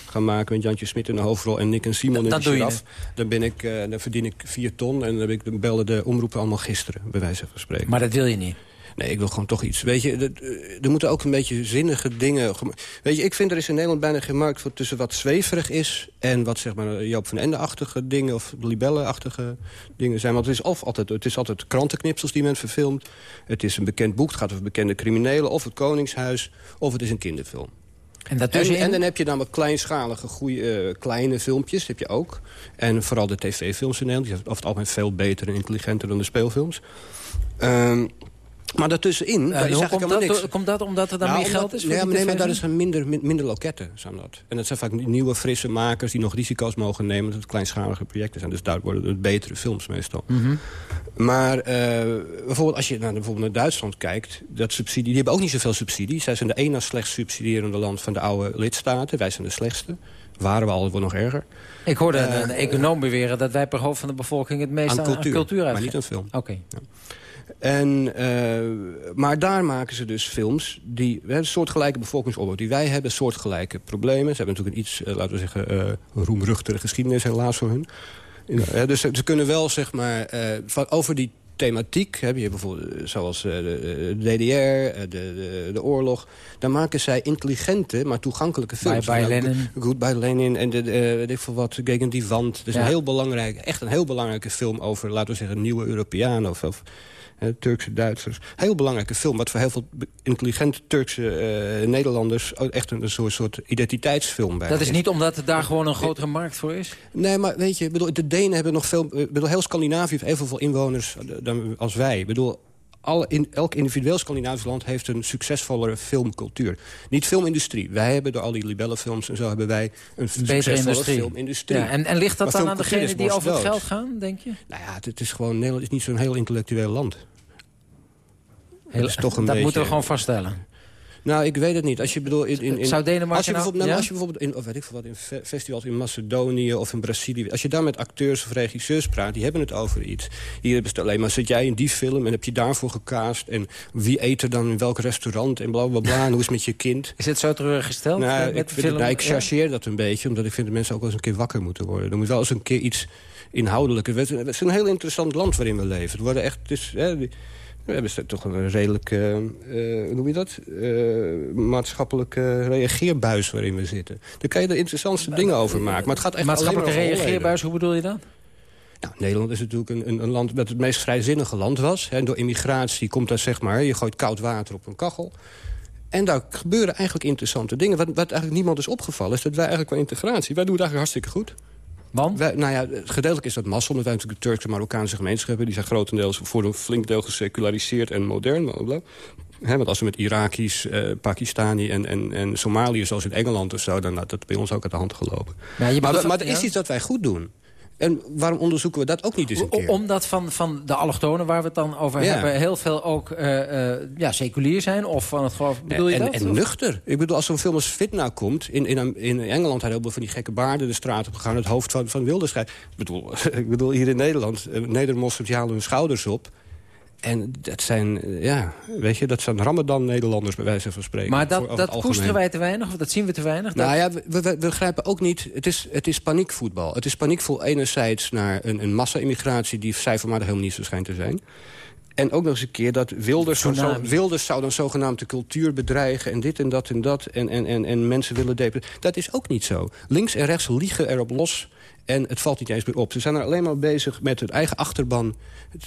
ga maken... met Jantje Smit in de hoofdrol en Nick en Simon in de giraf... Dan, ben ik, dan verdien ik vier ton en dan, heb ik, dan de omroepen allemaal gisteren, bij wijze van spreken. Maar dat wil je niet? Nee, ik wil gewoon toch iets. Weet je, eh, er moeten ook een beetje zinnige dingen... Weet je, ik vind er is in Nederland bijna geen markt voor tussen wat zweverig is... en wat zeg maar Joop van Ende-achtige dingen of libelle-achtige dingen zijn. Want het is, of altijd, het is altijd krantenknipsels die men verfilmt. Het is een bekend boek, het gaat over bekende criminelen... of het Koningshuis, of het is een kinderfilm. En, en, en, dan heb je dan wat kleinschalige, goede, uh, kleine filmpjes, heb je ook. En vooral de tv-films in Nederland, die zijn over het algemeen veel beter en intelligenter dan de speelfilms. Um, maar daartussenin, uh, daar komt, dat, niks. komt dat omdat er dan nou, meer geld is? Ja, nee, maar daar zijn minder, minder loketten. Zijn dat. En dat zijn vaak nieuwe, frisse makers die nog risico's mogen nemen... dat het kleinschalige projecten zijn. Dus daar worden het betere films meestal. Mm -hmm. Maar uh, bijvoorbeeld als je naar, bijvoorbeeld naar Duitsland kijkt... Dat subsidie, die hebben ook niet zoveel subsidie. Zij zijn de ene slechts subsidierende land van de oude lidstaten. Wij zijn de slechtste. Waren we al, wordt nog erger. Ik hoorde uh, een econoom beweren dat wij per hoofd van de bevolking... het meeste aan cultuur, aan cultuur Maar niet aan film. Oké. Okay. Ja. En, uh, maar daar maken ze dus films die een soortgelijke bevolkingsopbouw die wij hebben, soortgelijke problemen. Ze hebben natuurlijk een iets, uh, laten we zeggen, uh, roemruchtige geschiedenis helaas voor hun. dus ze, ze, kunnen wel, zeg maar, van, over die thematiek. Heb je bijvoorbeeld eh, zoals uh, de, DDR, de, de, de, oorlog. Dan maken zij intelligente, maar toegankelijke films. Bij, Lenin. Goed, bij Lenin en de, weet ik veel wat, Gegen die Wand. Dat is een heel belangrijk, echt een heel belangrijke film over, laten we zeggen, nieuwe Europeanen of, of Turkse Duitsers. Heel belangrijke film, wat voor heel veel intelligente Turkse uh, Nederlanders... echt een, soort, soort identiteitsfilm bij Dat is niet omdat daar gewoon een grotere markt voor is? Nee, maar weet je, bedoel, de Denen hebben nog veel... Bedoel, heel Scandinavië heeft evenveel inwoners dan, als wij. Ik bedoel, alle in, elk individueel Scandinavisch land heeft een succesvollere filmcultuur. Niet filmindustrie. Wij hebben door al die libellenfilms en zo hebben wij een succesvolle filmindustrie. Ja, en, en ligt dat dan aan degene die over het geld gaan, denk je? Nou ja, het, is gewoon, Nederland is niet zo'n heel intellectueel land. Heel, dat is toch een dat moeten we gewoon vaststellen. Nou, ik weet het niet. Als je bedoel, in, in, Zou Denemarken als je nou- bijvoorbeeld, nou, als je bijvoorbeeld in, of weet ik veel wat, in festivals in Macedonië of in Brazilië... als je daar met acteurs of regisseurs praat, die hebben het over iets. Hier hebben ze alleen maar, zit jij in die film en heb je daarvoor gecast... en wie eet er dan in welk restaurant en bla bla bla, en hoe is het met je kind? *laughs* Is het zo teruggesteld? Nou, met ik, vind film, nou, ik chargeer dat een beetje, omdat ik vind dat mensen ook wel eens een keer wakker moeten worden. Er moet wel eens een keer iets inhoudelijker... Het is een heel interessant land waarin we leven. Het worden echt... Het is, hè, we hebben toch een redelijk, uh, hoe noem je dat, uh, maatschappelijke reageerbuis waarin we zitten. Daar kan je de interessantste dingen over maken. Maar het gaat echt Maatschappelijke reageerbuis, hoe bedoel je dat? Nou, Nederland is natuurlijk een, een, een, land dat het meest vrijzinnige land was. Hè. Door immigratie komt daar zeg maar, je gooit koud water op een kachel. En daar gebeuren eigenlijk interessante dingen. Wat, wat eigenlijk niemand is opgevallen is dat wij eigenlijk qua integratie... wij doen het eigenlijk hartstikke goed. Want? Wij, nou ja, gedeeltelijk is dat massa, omdat wij natuurlijk de Turkse Marokkaanse gemeenschappen... die zijn grotendeels voor een flink deel geseculariseerd en modern. Bla want als we met Irakisch, uh, Pakistani en, en, en Somalië, zoals in Engeland of zo... dan had dat bij ons ook uit de hand gelopen. Ja, maar, maar er is iets dat wij goed doen. En waarom onderzoeken we dat ook niet eens een keer? Omdat van, van de allochtonen waar we het dan over hebben... heel veel ook uh, uh, ja, seculier zijn? Of van het geloof, bedoel je en, dat? En nuchter. Ik bedoel, als zo'n film als Fitna komt... In, in, in Engeland hadden heel van die gekke baarden de straat op gegaan... het hoofd van, van Wilders. Ik bedoel, *laughs* ik bedoel, hier in Nederland... Uh, Nedermossers halen hun schouders op... En dat zijn, ja, weet je, dat zijn Ramadan-Nederlanders bij wijze van spreken. Maar dat, dat koesteren wij te weinig, of dat zien we te weinig? Nou ja, we, we, we, begrijpen ook niet, het is, het is paniekvoetbal. Het is paniekvol enerzijds naar een, een massa-immigratie... die cijfermatig helemaal niet zo schijnt te zijn. En ook nog eens een keer dat Wilders, zo, Wilders zou dan zogenaamd de cultuur bedreigen... en dit en dat en dat, en, en, en, en mensen willen depen. Dat is ook niet zo. Links en rechts liegen erop los en het valt niet eens meer op. Ze zijn er alleen maar bezig met hun eigen achterban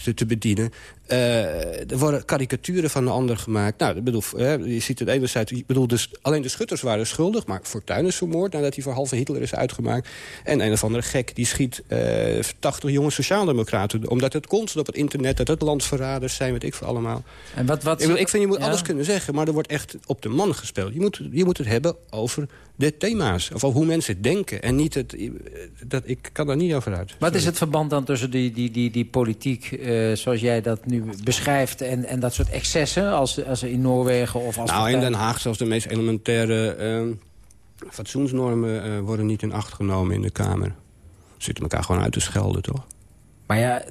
te, te bedienen. Uh, er worden karikaturen van de ander gemaakt. Nou, ik bedoel, je ziet het enerzijds... Ik bedoel, dus, alleen de schutters waren schuldig, maar Fortuyn is vermoord... nadat hij voor halve Hitler is uitgemaakt. En een of andere gek, die schiet uh, eh, 80 jonge sociaaldemocraten... omdat het constant op het internet, dat het landverraders zijn, weet ik veel allemaal. En wat, wat, ik, bedoel, ik vind, je moet alles kunnen zeggen, maar er wordt echt op de man gespeeld. Je moet, je moet het hebben over de thema's. Of over hoe mensen denken. En niet het... Dat, ik kan daar niet over uit. Wat is het verband dan tussen die, die, die, die politiek... Uh, zoals jij dat nu beschrijft... en, en dat soort excessen als, als in Noorwegen of als... Nou, in Den Haag zelfs de meest elementaire uh, fatsoensnormen... Uh, worden niet in acht genomen in de Kamer. Ze zitten elkaar gewoon uit te schelden, toch? Maar ja,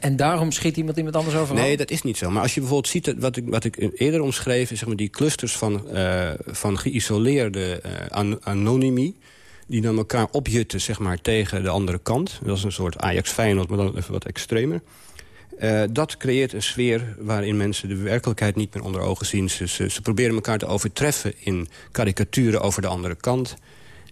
en, daarom schiet iemand iemand anders over? Nee, dat is niet zo. Maar als je bijvoorbeeld ziet, wat ik, wat ik eerder omschreef... is zeg maar die clusters van, uh, van geïsoleerde uh, anonymie die dan elkaar opjutten zeg maar, tegen de andere kant. Dat is een soort Ajax-Feyenoord, maar dan even wat extremer. Uh, dat creëert een sfeer waarin mensen de werkelijkheid niet meer onder ogen zien. Ze, ze, ze proberen elkaar te overtreffen in karikaturen over de andere kant.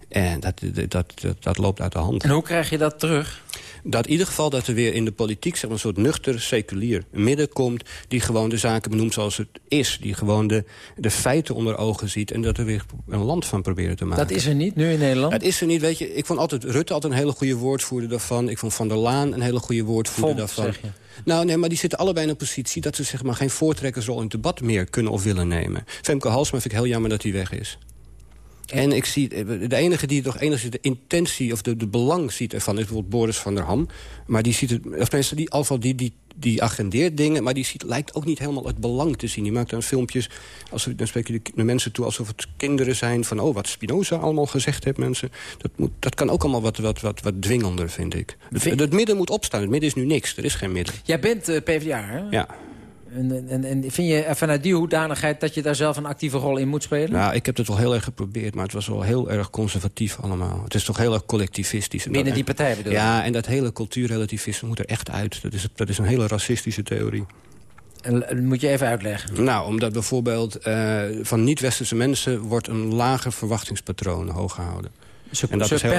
En dat, dat, dat, dat, loopt uit de hand. En hoe krijg je dat terug? Dat in ieder geval dat er weer in de politiek zeg maar, een soort nuchter, seculier midden komt... die gewoon de zaken benoemt zoals het is. Die gewoon de, de feiten onder ogen ziet... en dat er weer een land van proberen te maken. Dat is er niet, nu in Nederland? Dat is er niet, weet je. Ik vond altijd Rutte altijd een hele goede woordvoerder daarvan. Ik vond Van der Laan een hele goede woordvoerder daarvan. zeg je? Nou, nee, maar die zitten allebei in een positie... dat ze zeg maar, geen voortrekkersrol in het debat meer kunnen of willen nemen. Femke Halsma vind ik heel jammer dat hij weg is. En ik zie, de enige die toch enigszins de intentie of de, de belang ziet ervan... is bijvoorbeeld Boris van der Ham. Maar die ziet het, of mensen die, alvast die, die, die agendeert dingen... maar die ziet, lijkt ook niet helemaal het belang te zien. Die maakt dan filmpjes, als dan spreek je de, mensen toe alsof het kinderen zijn... van oh, wat Spinoza allemaal gezegd heeft, mensen. Dat, moet, dat kan ook allemaal wat, wat, wat, wat dwingender, vind ik. Het, het midden moet opstaan. Het midden is nu niks. Er is geen midden. Jij bent uh, PvdA, hè? Ja. En, en, en vind je vanuit die hoedanigheid dat je daar zelf een actieve rol in moet spelen? Nou, ik heb het wel heel erg geprobeerd, maar het was wel heel erg conservatief allemaal. Het is toch heel erg collectivistisch. Binnen die partij bedoel je? Ja, en dat hele cultuurrelativisme moet er echt uit. Dat is, dat is een hele racistische theorie. En moet je even uitleggen. Nou, omdat bijvoorbeeld uh, van niet-westerse mensen... wordt een lager verwachtingspatroon hoog gehouden. Ze, en, dat is heel,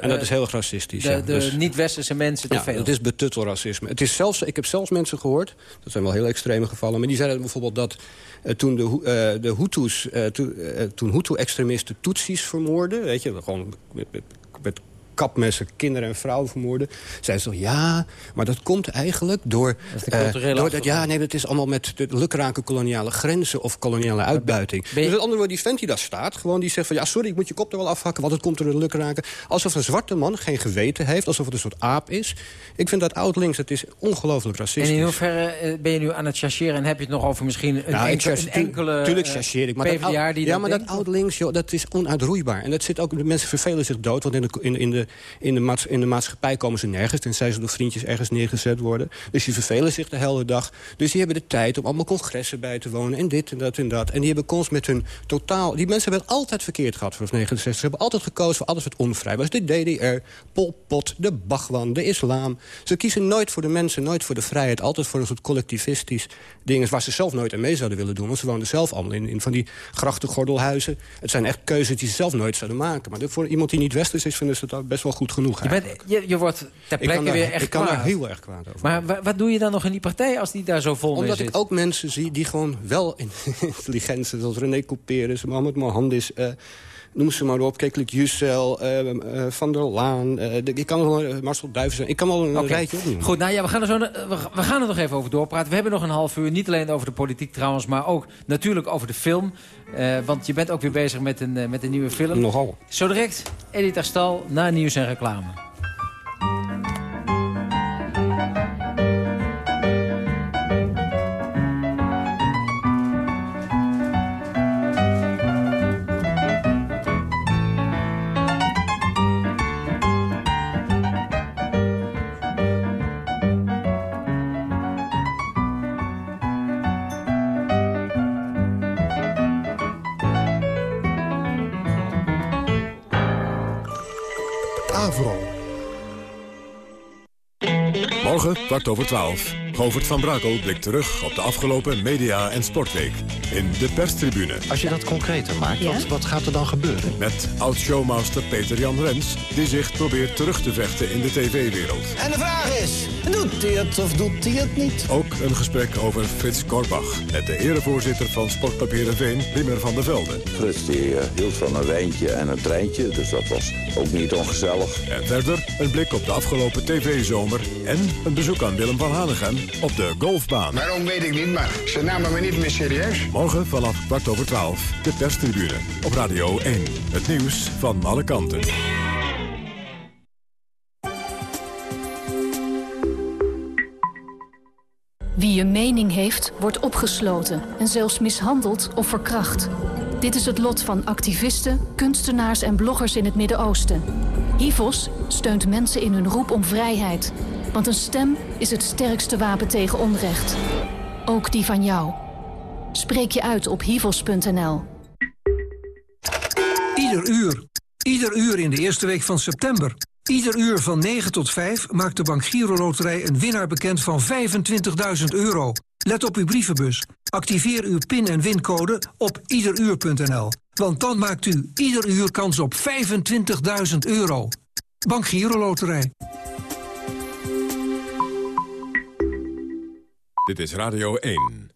en dat is heel racistisch. De, ja. de dus, niet-westerse mensen te ja, veel. Het is betuttelracisme. Het is zelfs, ik heb zelfs mensen gehoord, dat zijn wel heel extreme gevallen... maar die zeiden bijvoorbeeld dat uh, toen de, uh, de Hutus, uh, to, toen Hutu-extremisten Tutsis vermoorden... weet je, gewoon met, met, met kapmessen kinderen en vrouwen vermoorden. Zij ze toch, ja, maar dat komt eigenlijk door... Uh, door dat, ja, nee, dat is allemaal met de lukrake koloniale grenzen... of koloniale uitbuiting. Je... Dus met andere woorden, die vent die daar staat... gewoon die zegt van, ja, sorry, ik moet je kop er wel afhakken... want het komt door de lukrake. Alsof een zwarte man geen geweten heeft, alsof het een soort aap is. Ik vind dat oud-links, het is ongelooflijk racistisch. En in hoeverre eh, ben je nu aan het chargeren... en heb je het nog over misschien een, nou, enkele, een enkele... Tuurlijk ik, maar PvdA die Ja, maar dat oud-links, dat is onuitroeibaar. En dat zit ook, de mensen vervelen zich dood, want in de, in, in de in de, in de maatschappij komen ze nergens... tenzij ze door vriendjes ergens neergezet worden. Dus die vervelen zich de hele dag. Dus die hebben de tijd om allemaal congressen bij te wonen... en dit en dat en dat. En die hebben constant met hun totaal... Die mensen hebben het altijd verkeerd gehad vanaf 69. Ze hebben altijd gekozen voor alles wat onvrij was. De DDR, Pol Pot, de Bagwan, de islam. Ze kiezen nooit voor de mensen, nooit voor de vrijheid. Altijd voor een soort collectivistisch ding... waar ze zelf nooit aan mee zouden willen doen. Want ze woonden zelf allemaal in, in van die grachtengordelhuizen. Het zijn echt keuzes die ze zelf nooit zouden maken. Maar voor iemand die niet westers is, vinden ze het best wel goed genoeg. Je, bent, je, je, wordt ter plekke weer echt Ik kan er heel erg kwaad over. Maar wat doe je dan nog in die partij als die daar zo vol Omdat mee zit? Omdat ik ook mensen zie die gewoon wel *laughs* intelligent zijn. Zoals René Couperus, Mohamed Mohandis... Uh, noem ze maar op. Kekelijk Jussel, uh, uh, Van der Laan. Uh, de, ik kan wel Marcel Duiven Ik kan wel een okay. rijtje opnoemen. Goed, nou ja, we gaan, er zo, we, we, gaan er nog even over doorpraten. We hebben nog een half uur. Niet alleen over de politiek trouwens, maar ook natuurlijk over de film. Want je bent ook weer bezig met een, met een nieuwe film. Nogal. Zo direct, Edith Stal, na nieuws en reclame. Morgen, kwart over twaalf. Govert van Brakel blikt terug op de afgelopen media- en sportweek. In de perstribune. Als je dat concreter maakt, ja? wat, wat, gaat er dan gebeuren? Met oud-showmaster Peter-Jan Rens... die zich probeert terug te vechten in de tv-wereld. En de vraag is, doet hij het of doet hij het niet? Ook een gesprek over Frits Korbach... met de erevoorzitter van Sportpapieren Veen, Wimmer van der Velde. Frits die, uh, hield van een wijntje en een treintje, dus dat was ook niet ongezellig. En verder een blik op de afgelopen tv-zomer... en een bezoek aan Willem van Hanegem op de golfbaan. Waarom weet ik niet, maar ze namen me niet meer serieus. Morgen vanaf kwart over twaalf, de perstribune. Op Radio 1, het nieuws van alle kanten. Een mening heeft, wordt opgesloten en zelfs mishandeld of verkracht. Dit is het lot van activisten, kunstenaars en bloggers in het Midden-Oosten. HIVOS steunt mensen in hun roep om vrijheid. Want een stem is het sterkste wapen tegen onrecht. Ook die van jou. Spreek je uit op hivos.nl. Ieder uur. Ieder uur in de eerste week van september. Ieder uur van 9 tot 5 maakt de Bank Giro Loterij een winnaar bekend van 25.000 euro. Let op uw brievenbus. Activeer uw pin- en wincode op iederuur.nl. Want dan maakt u ieder uur kans op 25.000 euro. Bank Giro Loterij. Dit is Radio 1.